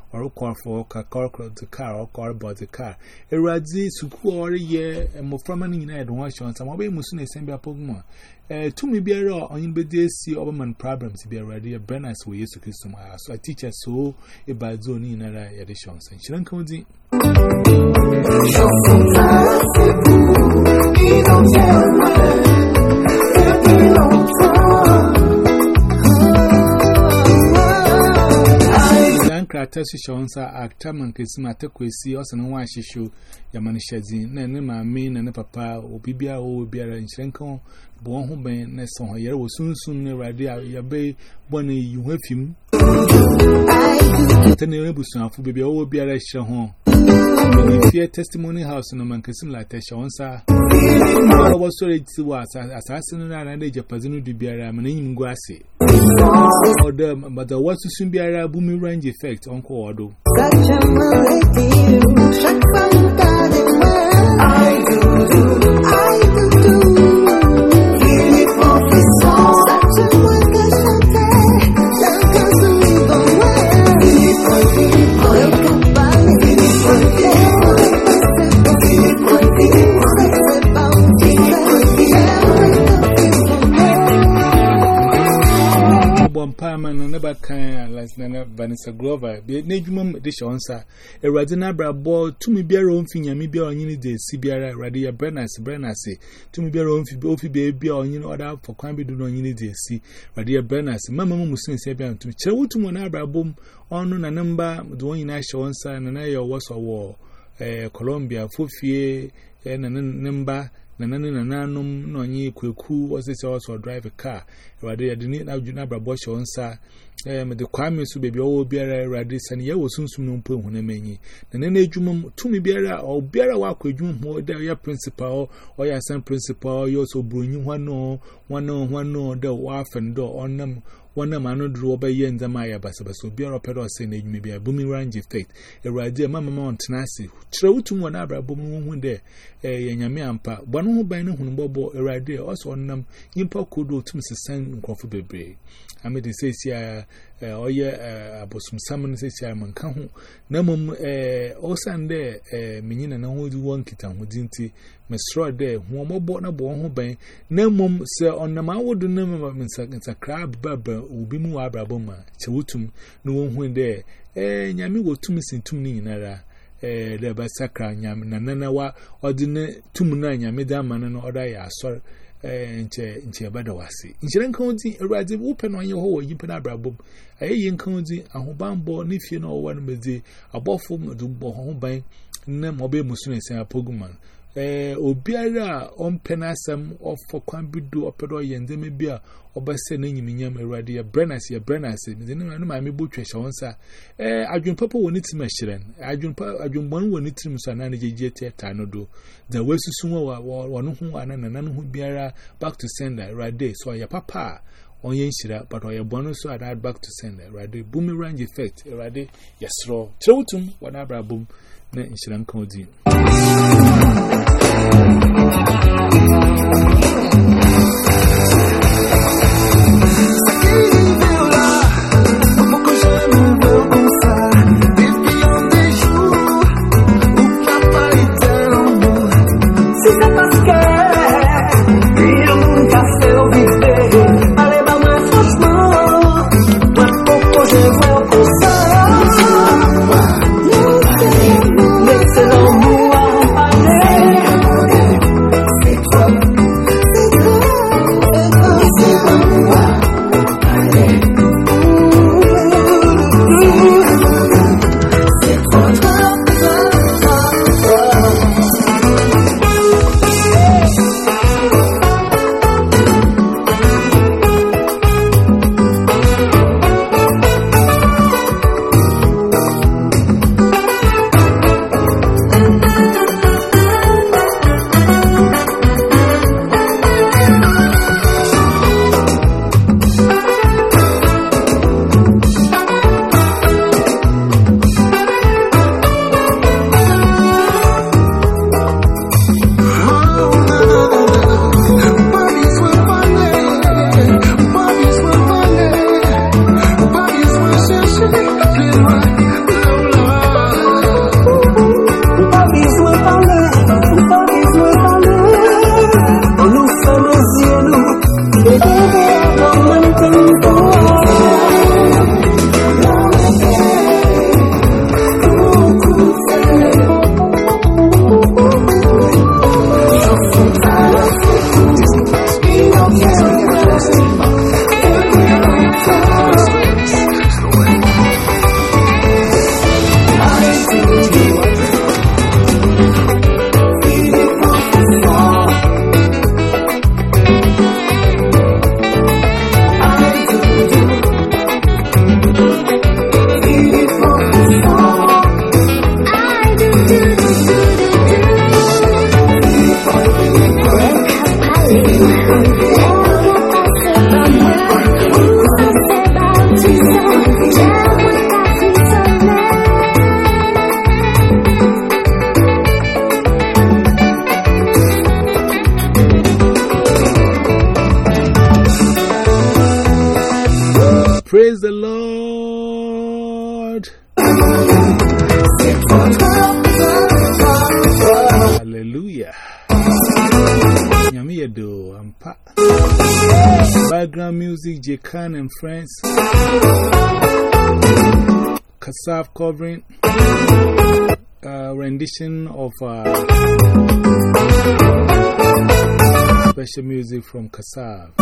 or call for a car, the car, or call about the car. A radzi, suku, or a year, a moframan in head, watch on some way, Musun, a semi apogma. A two may be a raw, on the day, see overman problems, be a radio, banners we used to kiss some house. I teach us so a bad zone in other editions, and she don't nkrata hyehyɛ wɔn nsa akta mankasim atakwasi ɔsɛ ne ho ahyehyew yamanhyɛdzen na ne maame na ne papa obi biara wɔwɔ biara nhyerɛ nka ho bɔ wɔn ho bɛn na sɛ ho yɛre wɔ sunsun ne awurade a yɛbɛyɛ bɔ ne yi ho afi mu tɛne abusuafo baabi a wɔwɔ biara hyerɛ ho Mwenifie testimony house no mankasim la tesha onsa Mwa wabwa sore jisi wa asasinu na anade japazinu dubiara mwenye mngu ase gbọ́ àṣẹ. Ọ̀dọ̀ bàtà wọ́n sísun biara boomerang effect Uncle a mains. I do, I do Pamana, never can, last Nana Vanessa Glover, be a Nejum dish on, tumi A Radinabra ball to me bear own thing, and me bear on any day, Sibiara, Radia Brennas, Brennasy, to me bear own fee, baby, or you know, order for crime be done on any day, see, Radia Brennas, Mamma Musin Sabian to Chawutum and Abra boom, on a number, doing Nash on, sir, and I was a war, Colombia, Fufie, na a number na nane na onye kweku osisi also drive car. Rade ya dini na juna brabo hye onsa eh me de kwame so bebi owo biara rade sane ye wosunsum no mpo ehuna manyi na nane adwuma tumi biara o biara wa kwadwuma ho da ya principal o ya san principal yo so brunyi hwano hwano hwano da wa afen do onam wana man no draw by yen Maya Basabas, be a pedo saying you may be a booming range of faith. A radio, Mamma Mount Nancy, throw to one abra boom one day, a yammy ampa, one who by no one bobo, a radio, also on them, impa could do to Mrs. San Crawford Bay. I made it says, sisi e, or yeah, e, about some summon says, yeah, man, come home. Namum, eh, also, and eh, Menina, no, who do one kitten. Mr. Day, who more bought a born who bay, no mum, sir, on the man would name of Mr. Crab Barber, will be more abraboma, Chawutum, no one when there. Eh, Yami will two missing two mean another. Eh, the Basakra, Yam, Nananawa, or the two nine, Yamidam, and another, I saw. nche nche bada wasi nchere nkaudi urade wupe na onye howo yipe na abrabom ayi nkaudi ahobambo ne fie na owa no mezi abofo mdu bo ho ban na mobe musu na sen apoguma eh, obiara ompena asem ofokwan bidu opedo ye ndeme bia obese na nyiminyam awurade ye brenas ye brenas ndi na na maame botwehye wonsa eh adwunpapa woni tim ahyiren adwunpa adwunbon woni tim so na jeje teta no do. Da wesusu wa wono ho anana na no ho biara back to sender awurade. So ye papa onye nhyira but oyɛ bɔno so ada back to sender awurade. Boomerang effect awurade. Yɛsorɔ kyerɛ wotum abrabom na nhyira nka odin Thank you. Friends Kassav covering uh, rendition of uh, special music from Kassav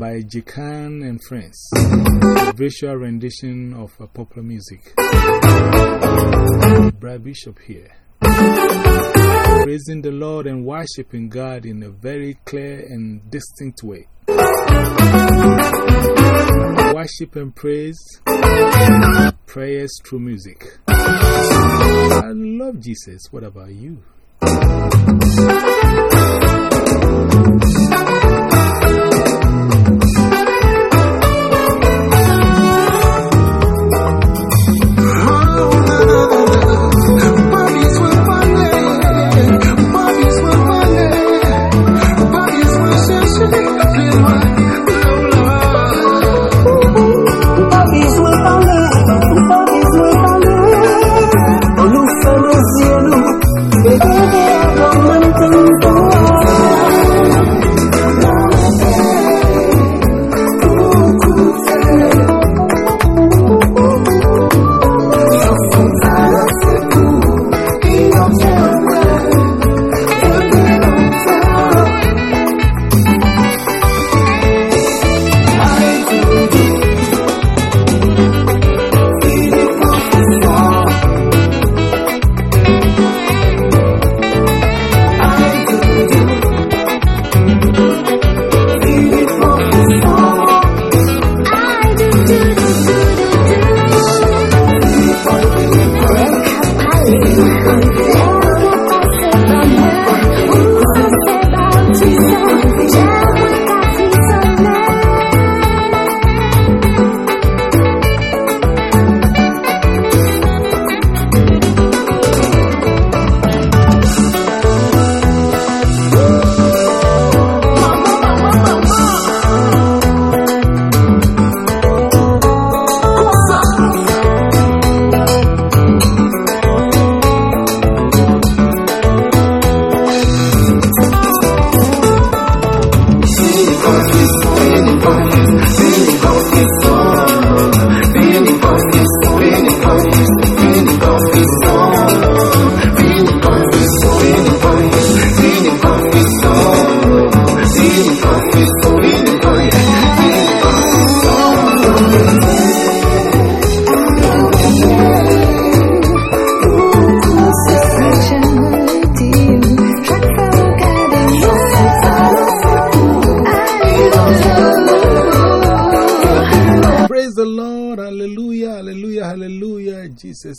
by Jikan and Friends. Visual rendition of uh, popular music. Brad Bishop here. Praising the Lord and worshiping God in a very clear and distinct way. Worship and praise, prayers through music. I love Jesus. What about you?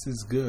is good.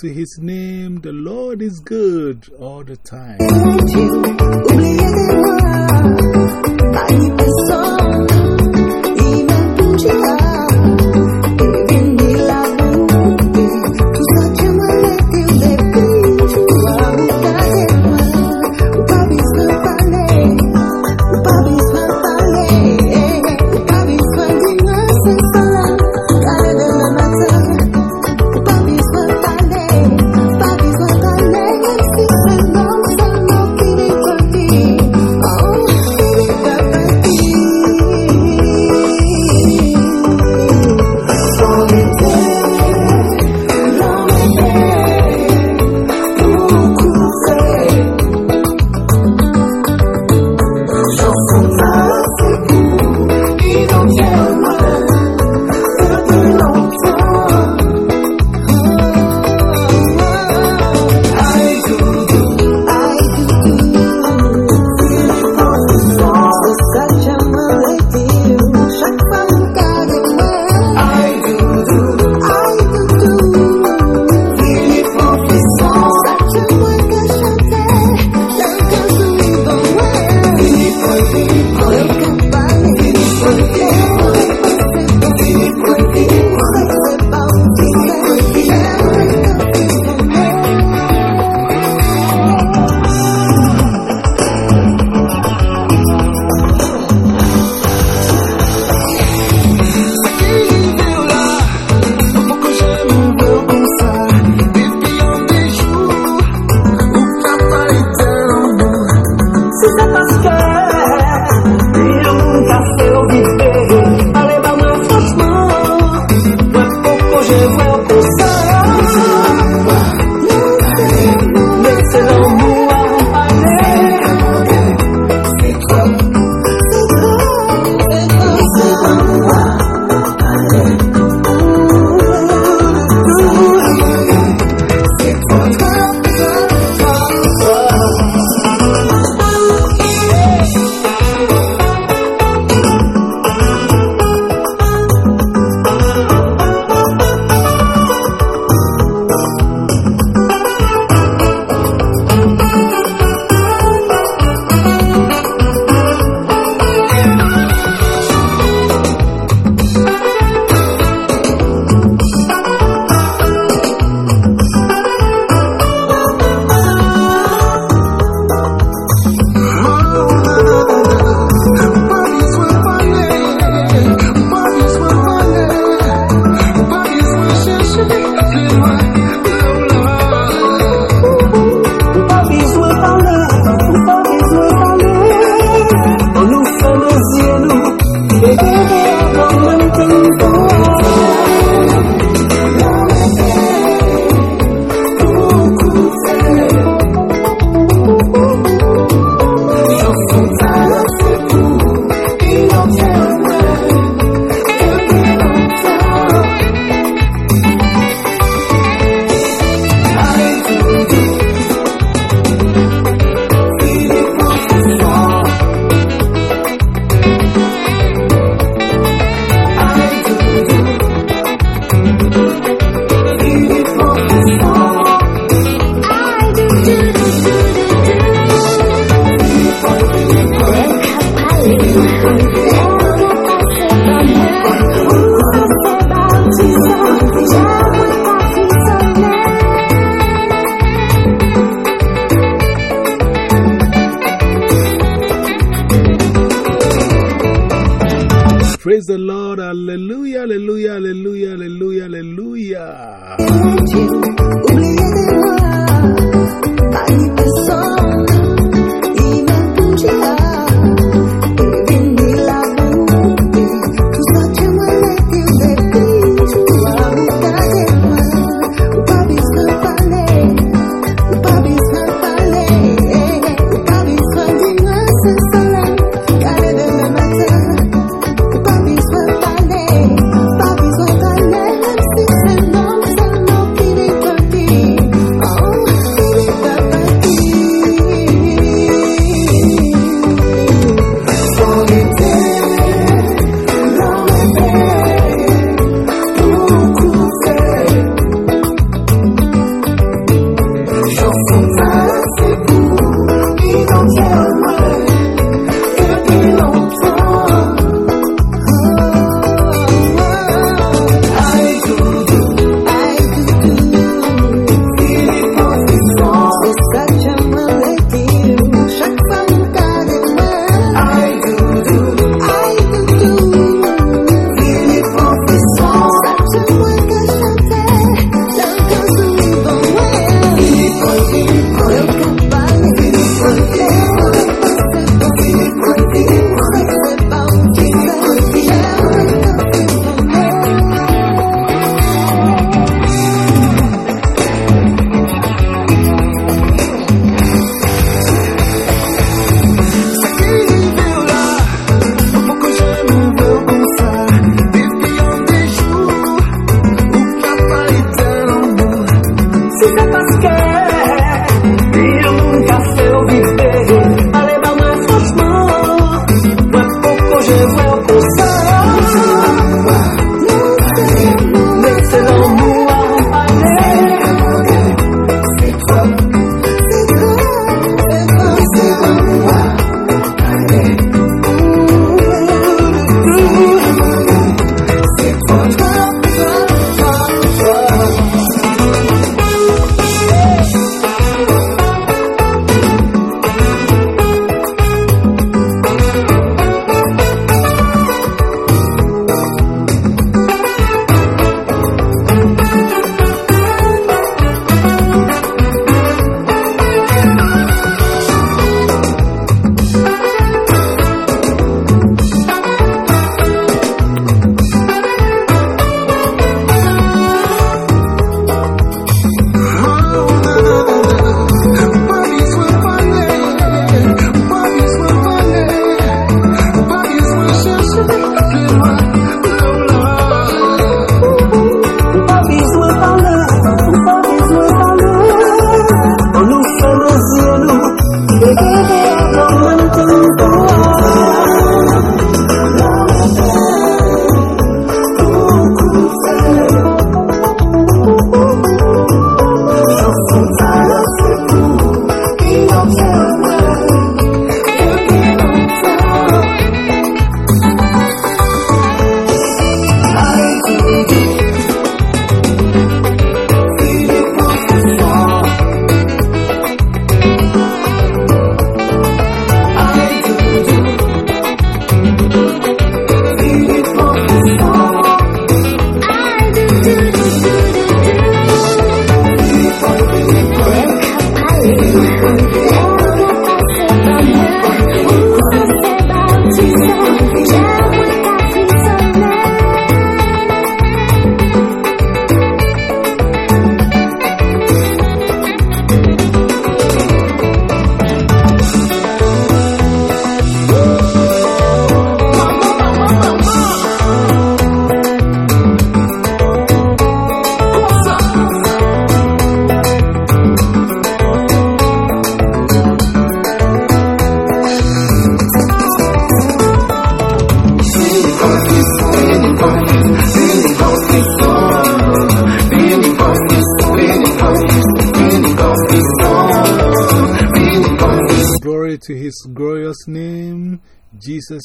to his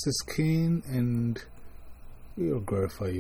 Is King, and your name.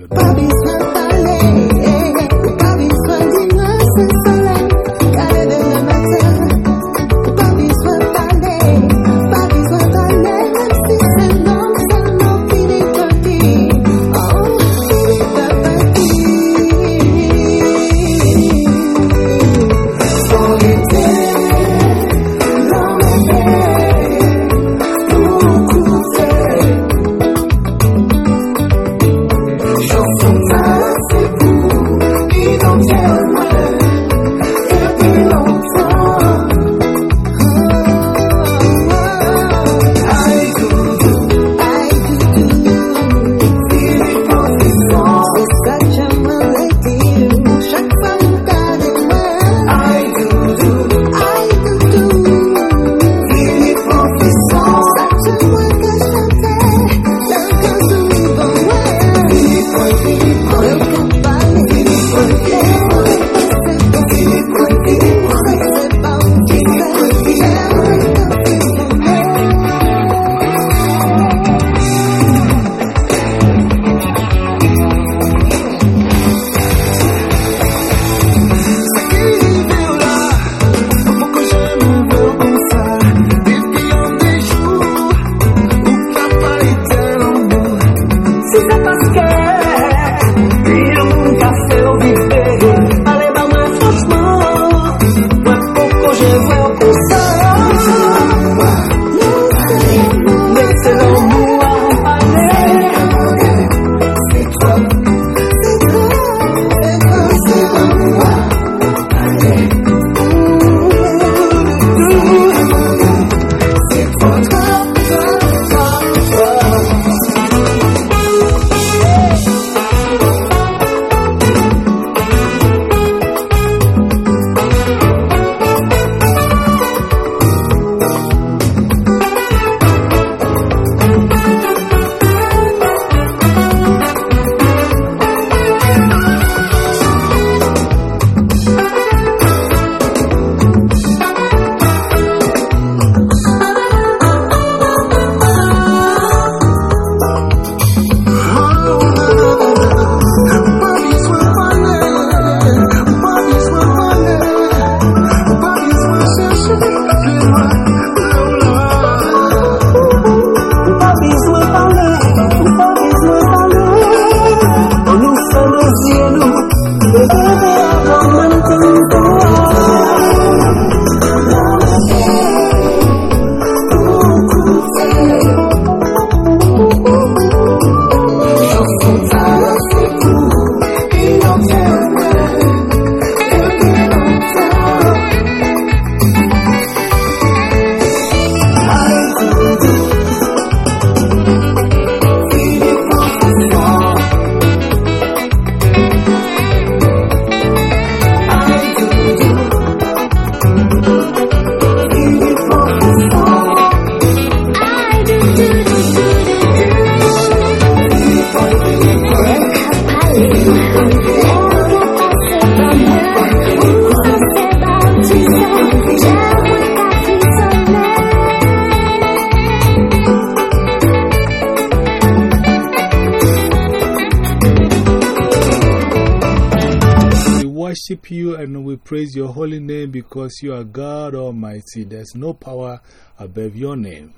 Praise your holy name because you are God Almighty. There's no power above your name.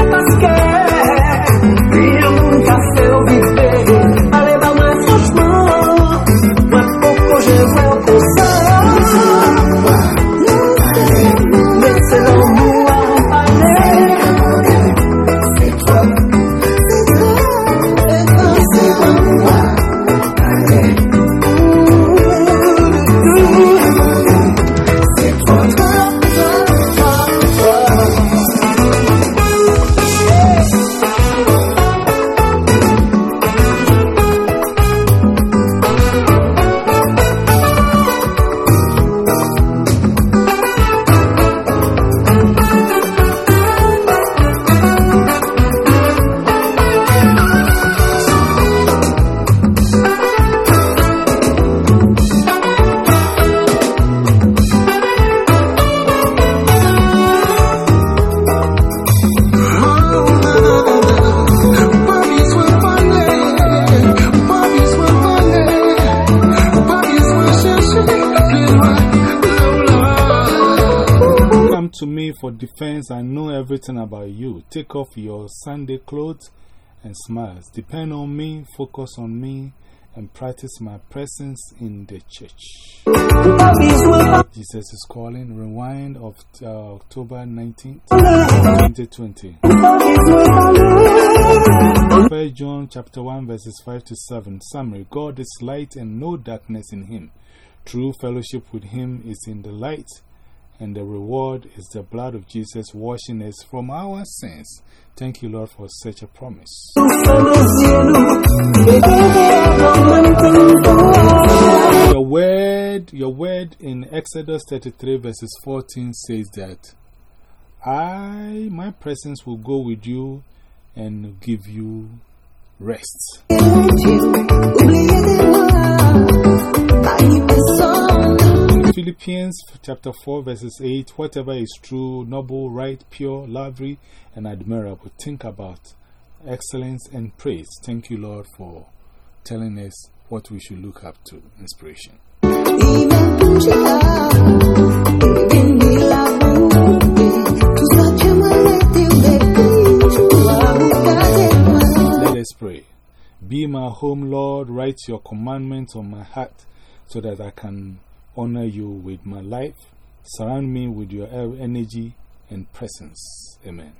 Come about you. Take off your Sunday clothes and smiles. Depend on me, focus on me, and practice my presence in the church. Jesus is calling. Rewind of uh, October 19th, 2020. 1 John chapter 1 verses 5 to 7. Summary God is light and no darkness in him. True fellowship with him is in the light, and the reward is the blood of Jesus washing us from our sins. Thank you, Lord, for such a promise. Your word, your word in Exodus 33 verses 14 says that I, my presence will go with you and give you rest. Philippians chapter 4 verses 8 Whatever is true, noble, right, pure, lovely, and admirable, think about excellence and praise. Thank you, Lord, for telling us what we should look up to. Inspiration. Let us pray. Be my home, Lord. Write your commandments on my heart so that I can honor you with my life. Surround me with your energy and presence. Amen.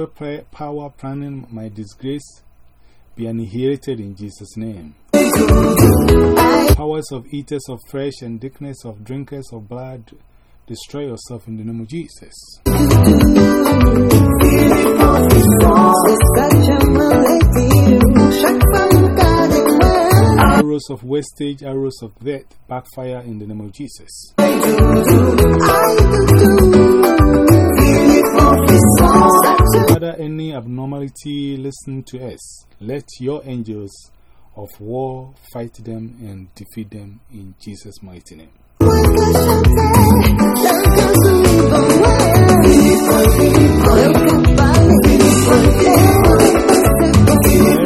Every power planning my disgrace be annihilated in Jesus' name. Powers of eaters of flesh and dickness of drinkers of blood, destroy yourself in the name of Jesus. Arrows of wastage, arrows of death, backfire in the name of Jesus. Listening to us, let your angels of war fight them and defeat them in Jesus' mighty name.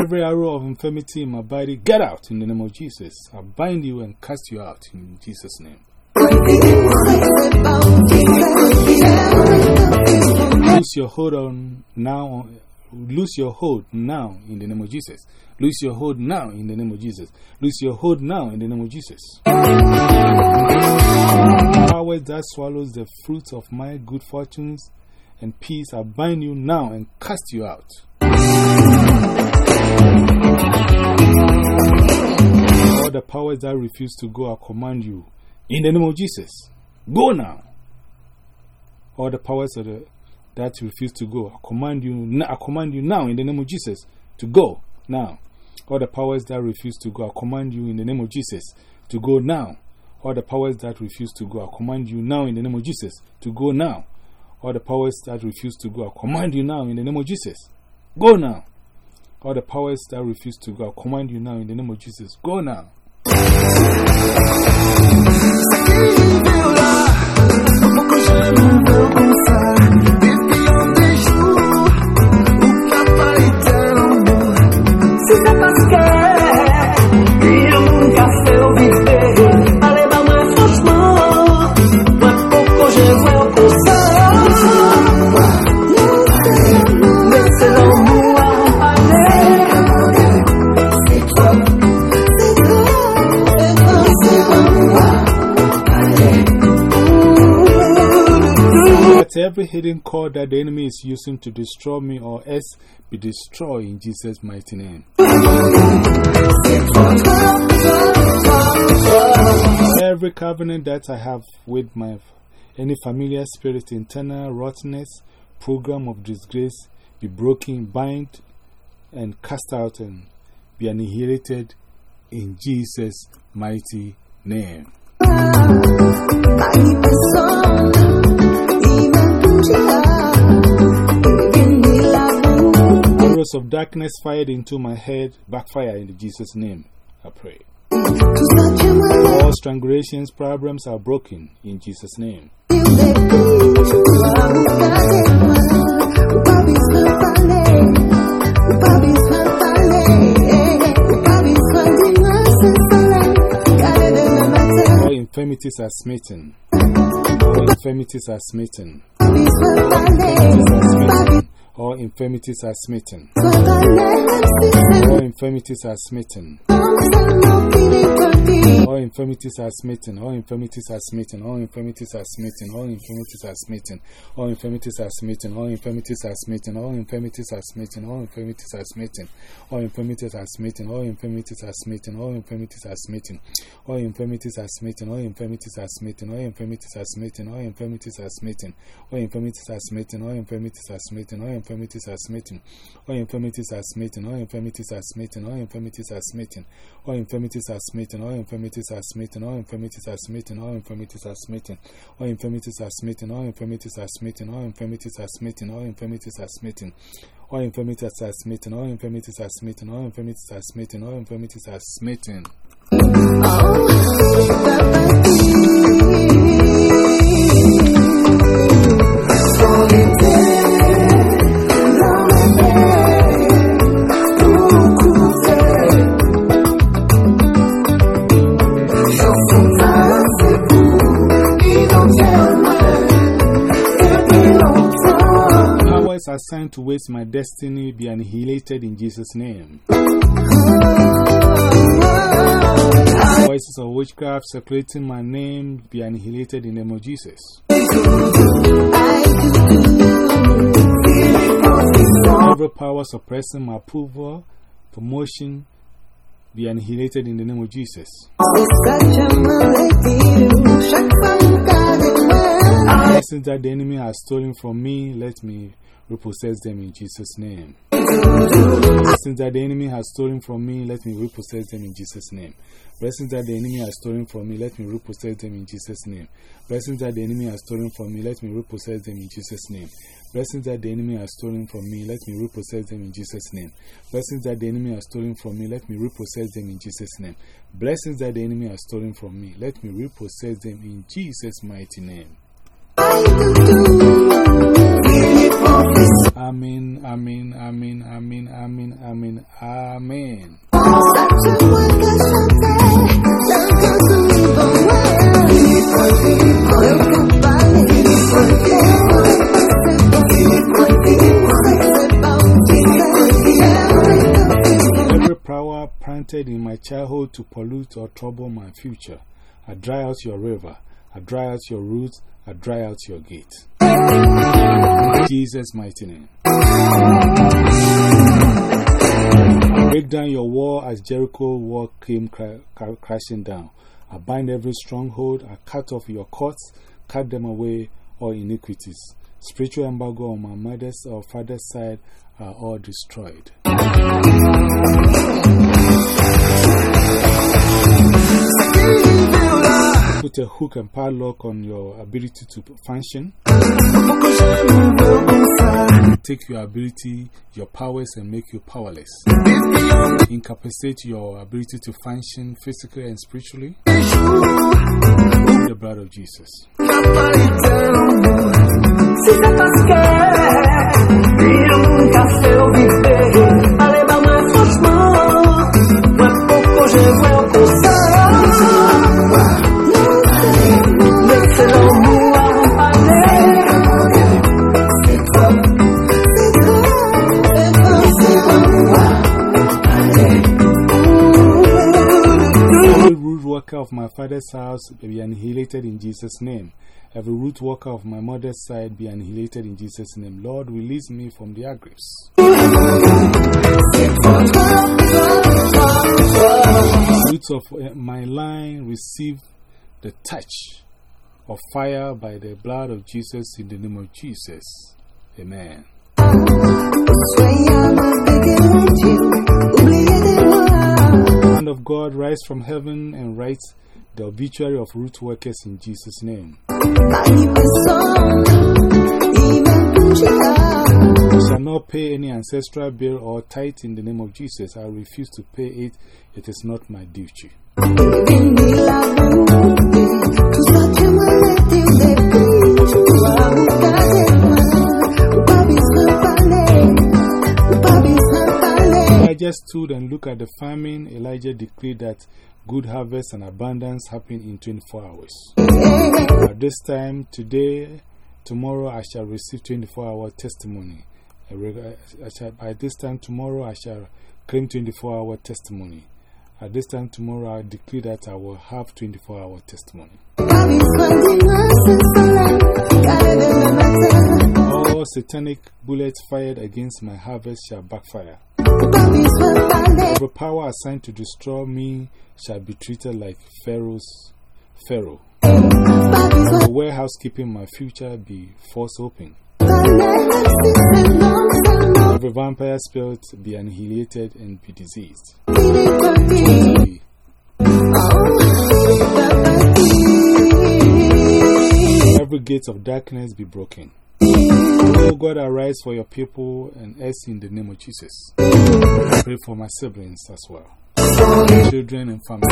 Every arrow of infirmity in my body, get out in the name of Jesus. I bind you and cast you out in Jesus' name. Lose your hold on now. Lose your hold now in the name of Jesus. Lose your hold now in the name of Jesus. Lose your hold now in the name of Jesus. Power that swallows the fruits of my good fortunes and peace, I bind you now and cast you out. All the powers that refuse to go, I command you in the name of Jesus. Go now. All the powers of the, that refuse to go, I command you. I command you now in the name of Jesus to go now. All the powers that refuse to go, I command you in the name of Jesus to go now. All the powers that refuse to go, I command you now in the name of Jesus to go now. All the powers that refuse to go, I command you now in the name of Jesus. Go now. All the powers that refuse to go, I command you now in the name of Jesus. Go now. Si ça Precisa pascar. Every hidden cord that the enemy is using to destroy me or else be destroyed in Jesus' mighty name. Every covenant that I have with my any familiar spirit, internal rottenness, program of disgrace be broken, bind, and cast out and be annihilated in Jesus' mighty name. Arrows of darkness fired into my head, backfire in Jesus' name. I pray. All strangulations, problems are broken in Jesus' name. All infirmities are smitten. All infirmities are smitten. Mis verbales, all infirmities are smitten. All infirmities are smitten. All infirmities are smitten. All infirmities are smitten. All infirmities are smitten. All infirmities are smitten. All infirmities are smitten. All infirmities are smitten. All infirmities are smitten. All infirmities are smitten. All infirmities are smitten. All infirmities are smitten. All infirmities are smitten. All infirmities are smitten. All infirmities are smitten. All infirmities are smitten. All infirmities are smitten. All infirmities are smitten. All infirmities are smitten. All infirmities are smitten. All infirmities are smitten. All infirmities are smitten. All infirmities are smitten. All infirmities are smitten. All infirmities are smitten. All infirmities are smitten. All infirmities are smitten. All infirmities are smitten. All infirmities are smitten. All infirmities are smitten. All infirmities are smitten. All infirmities are smitten. All infirmities are smitten. All infirmities are smitten. All infirmities are smitten. Waste my destiny be annihilated in Jesus' name. Voices of witchcraft circulating my name be annihilated in the name of Jesus. Every power suppressing my approval, promotion, be annihilated in the name of Jesus. Blessings that the enemy has stolen from me, let me repossess them in Jesus' name. Blessings that the enemy has stolen from me, let me repossess them in Jesus' name. Blessings that the enemy has stolen from me, let me repossess them in Jesus' name. Blessings that the enemy has stolen from me, let me repossess them in Jesus' name. Blessings that the enemy has stolen from me, let me repossess them in Jesus' name. Blessings that the enemy has stolen from me, let me repossess them in Jesus' name. Blessings that the enemy has stolen from me, let me repossess them in Jesus' mighty name. Amen, amen, amen, amen, amen, amen, amen. Every power planted in my childhood to pollute or trouble my future, I dry out your river, I dry out your roots, I dry out your gate. Jesus' mighty name. Break down your wall as Jericho wall came cra cra crashing down. I bind every stronghold, I cut off your courts, cut them away, all iniquities. Spiritual embargo on my mother's or father's side are all destroyed. Put a hook and padlock on your ability to function. Take your ability, your powers, and make you powerless. Incapacitate your ability to function physically and spiritually. The blood of Jesus. Chegou worker of my father's house be annihilated in Jesus' name. Every root worker of my mother's side be annihilated in Jesus' name. Lord, release me from their grips. Roots of uh, my line receive the touch of fire by the blood of Jesus in the name of Jesus. Amen. Hand of God rise from heaven and write the obituary of root workers in Jesus' name. I shall not pay any ancestral bill or tithe in the name of Jesus. I refuse to pay it. It is not my duty. Elijah stood and looked at the famine. Elijah declared that good harvest and abundance happen in 24 hours. At this time, today, tomorrow, I shall receive 24 hour testimony. By this time, tomorrow, I shall claim 24 hour testimony. At this time, tomorrow, I declare that I will have 24 hour testimony. All satanic bullets fired against my harvest shall backfire. Every power assigned to destroy me shall be treated like Pharaoh's Pharaoh. The warehouse keeping my future be forced open. Every vampire spirit be annihilated and be diseased. Every gate of darkness be broken. Oh God, arise for your people and us in the name of Jesus. Pray for my siblings as well, children and family.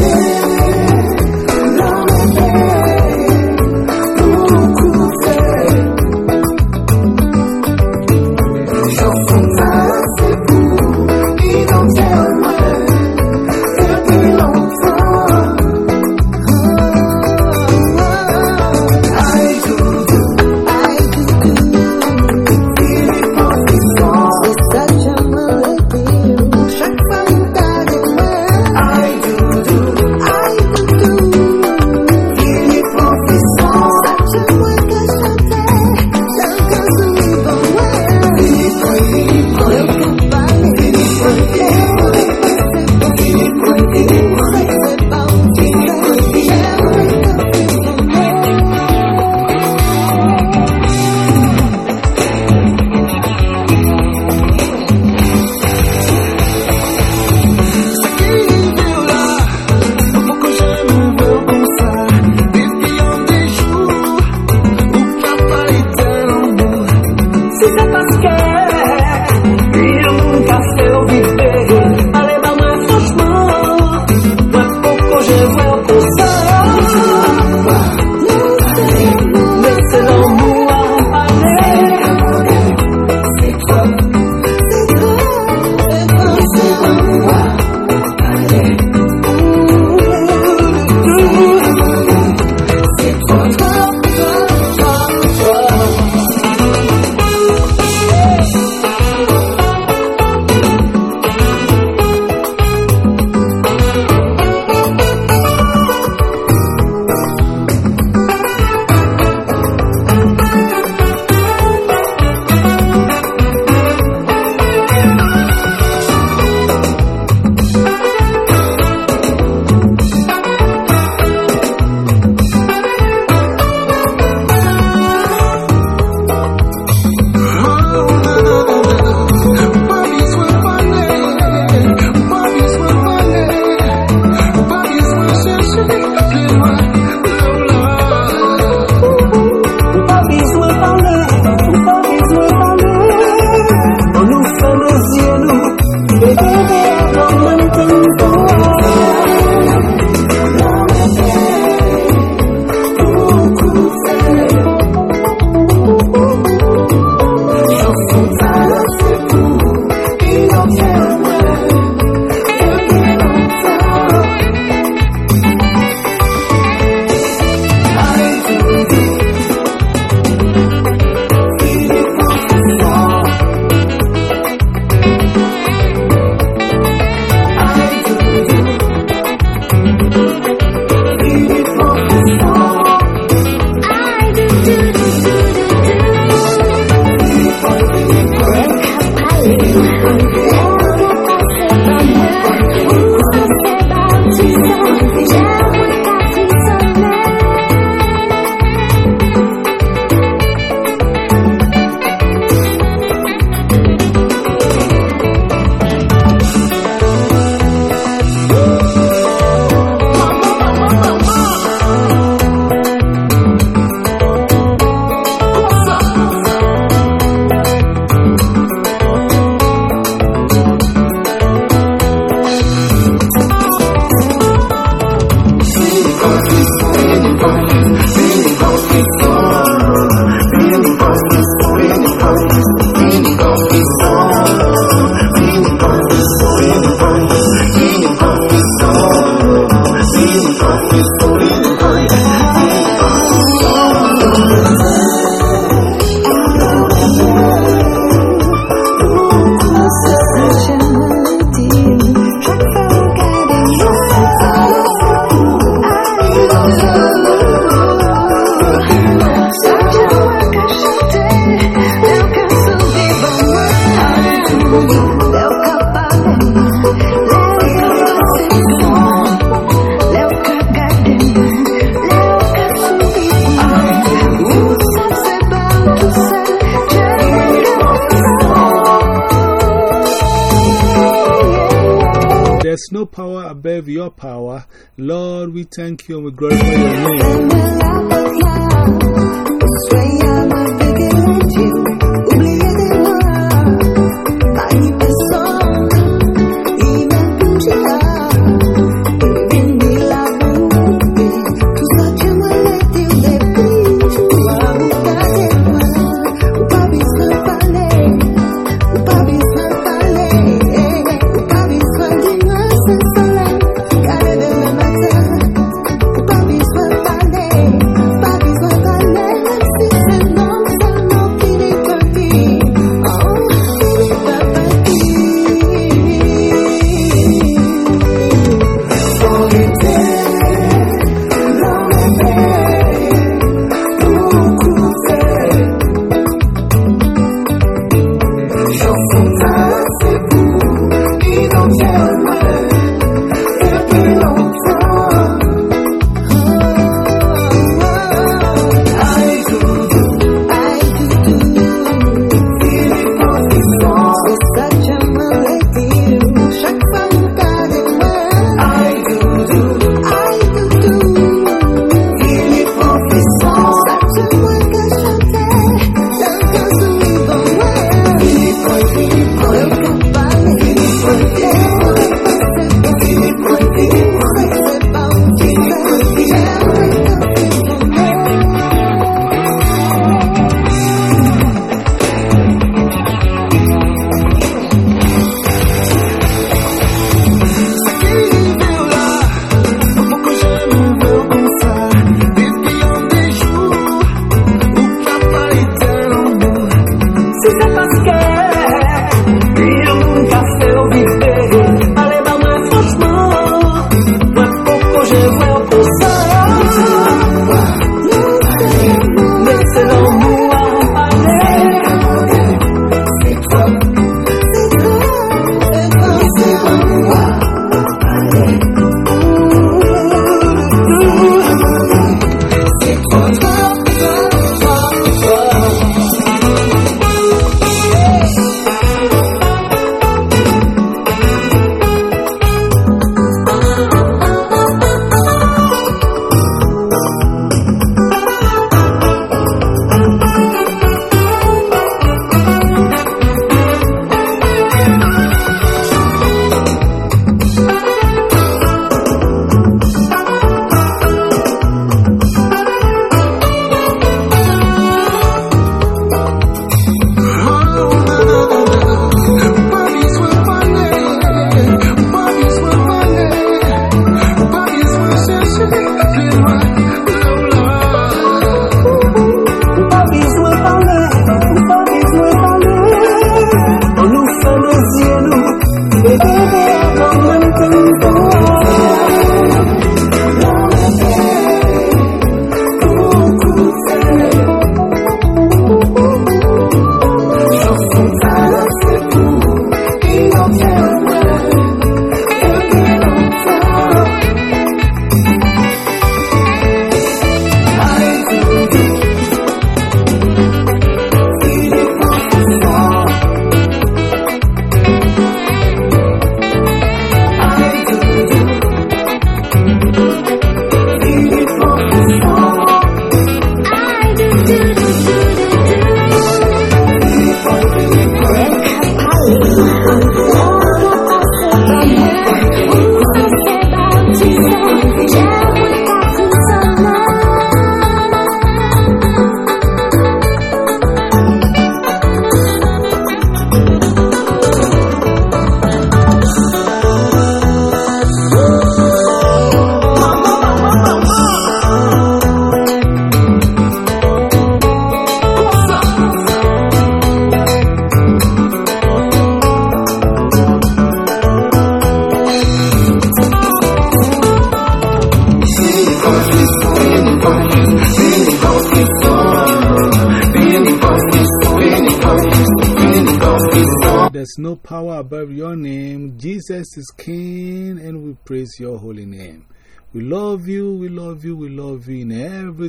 Yeah.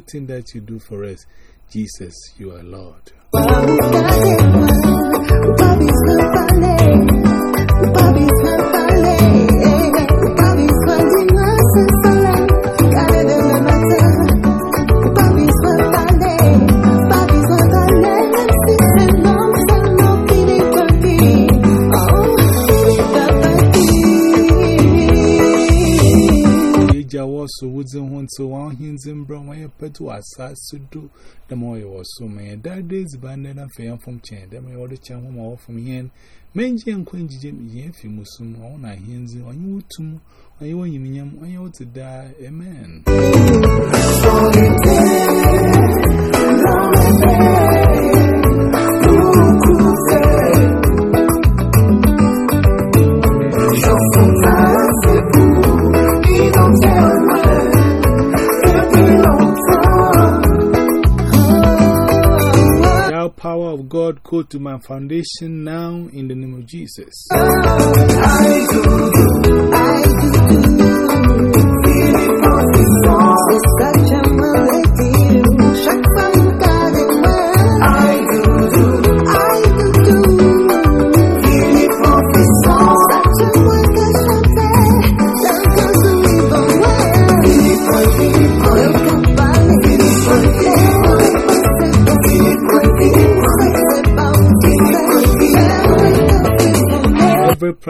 everything that you do for us, Jesus, you are Lord. Why you put to us, so do the more you was so many that days banded and fair from chain, them all the charm home off from here. Menji and Quenji Jim, ye, if you musum, on our hands, on you too, on you, when you when you to die, amen. Of God, go to my foundation now in the name of Jesus. Such a melody, chaque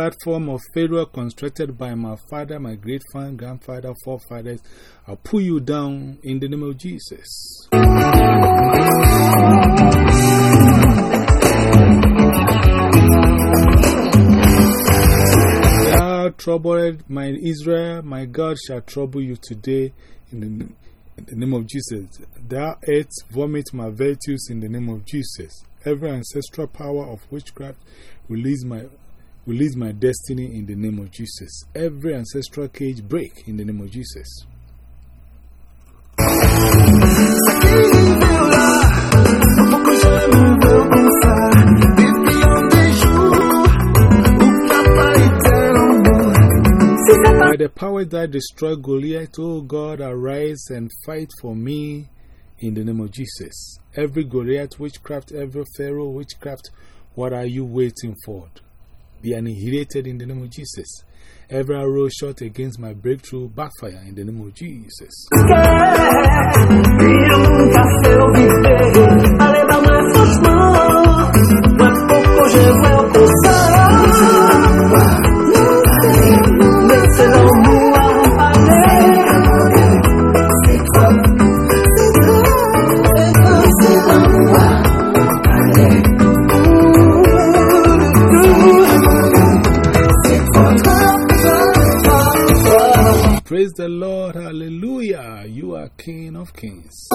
platform of failure constructed by my father, my great father, grandfather, forefathers, I'll pull you down in the name of Jesus. Thou troubled my Israel, my God shall trouble you today in the, in the name of Jesus. Thou earth vomit my virtues in the name of Jesus. Every ancestral power of witchcraft release my release my destiny in the name of Jesus. Every ancestral cage break in the name of Jesus. By the power that destroyed Goliath, O God, arise and fight for me in the name of Jesus. Every Goliath witchcraft, every Pharaoh witchcraft, what are you waiting for? Be annihilated in the name of Jesus. Every arrow shot against my breakthrough, backfire in the name of Jesus. Praise the Lord, hallelujah. You are King of Kings.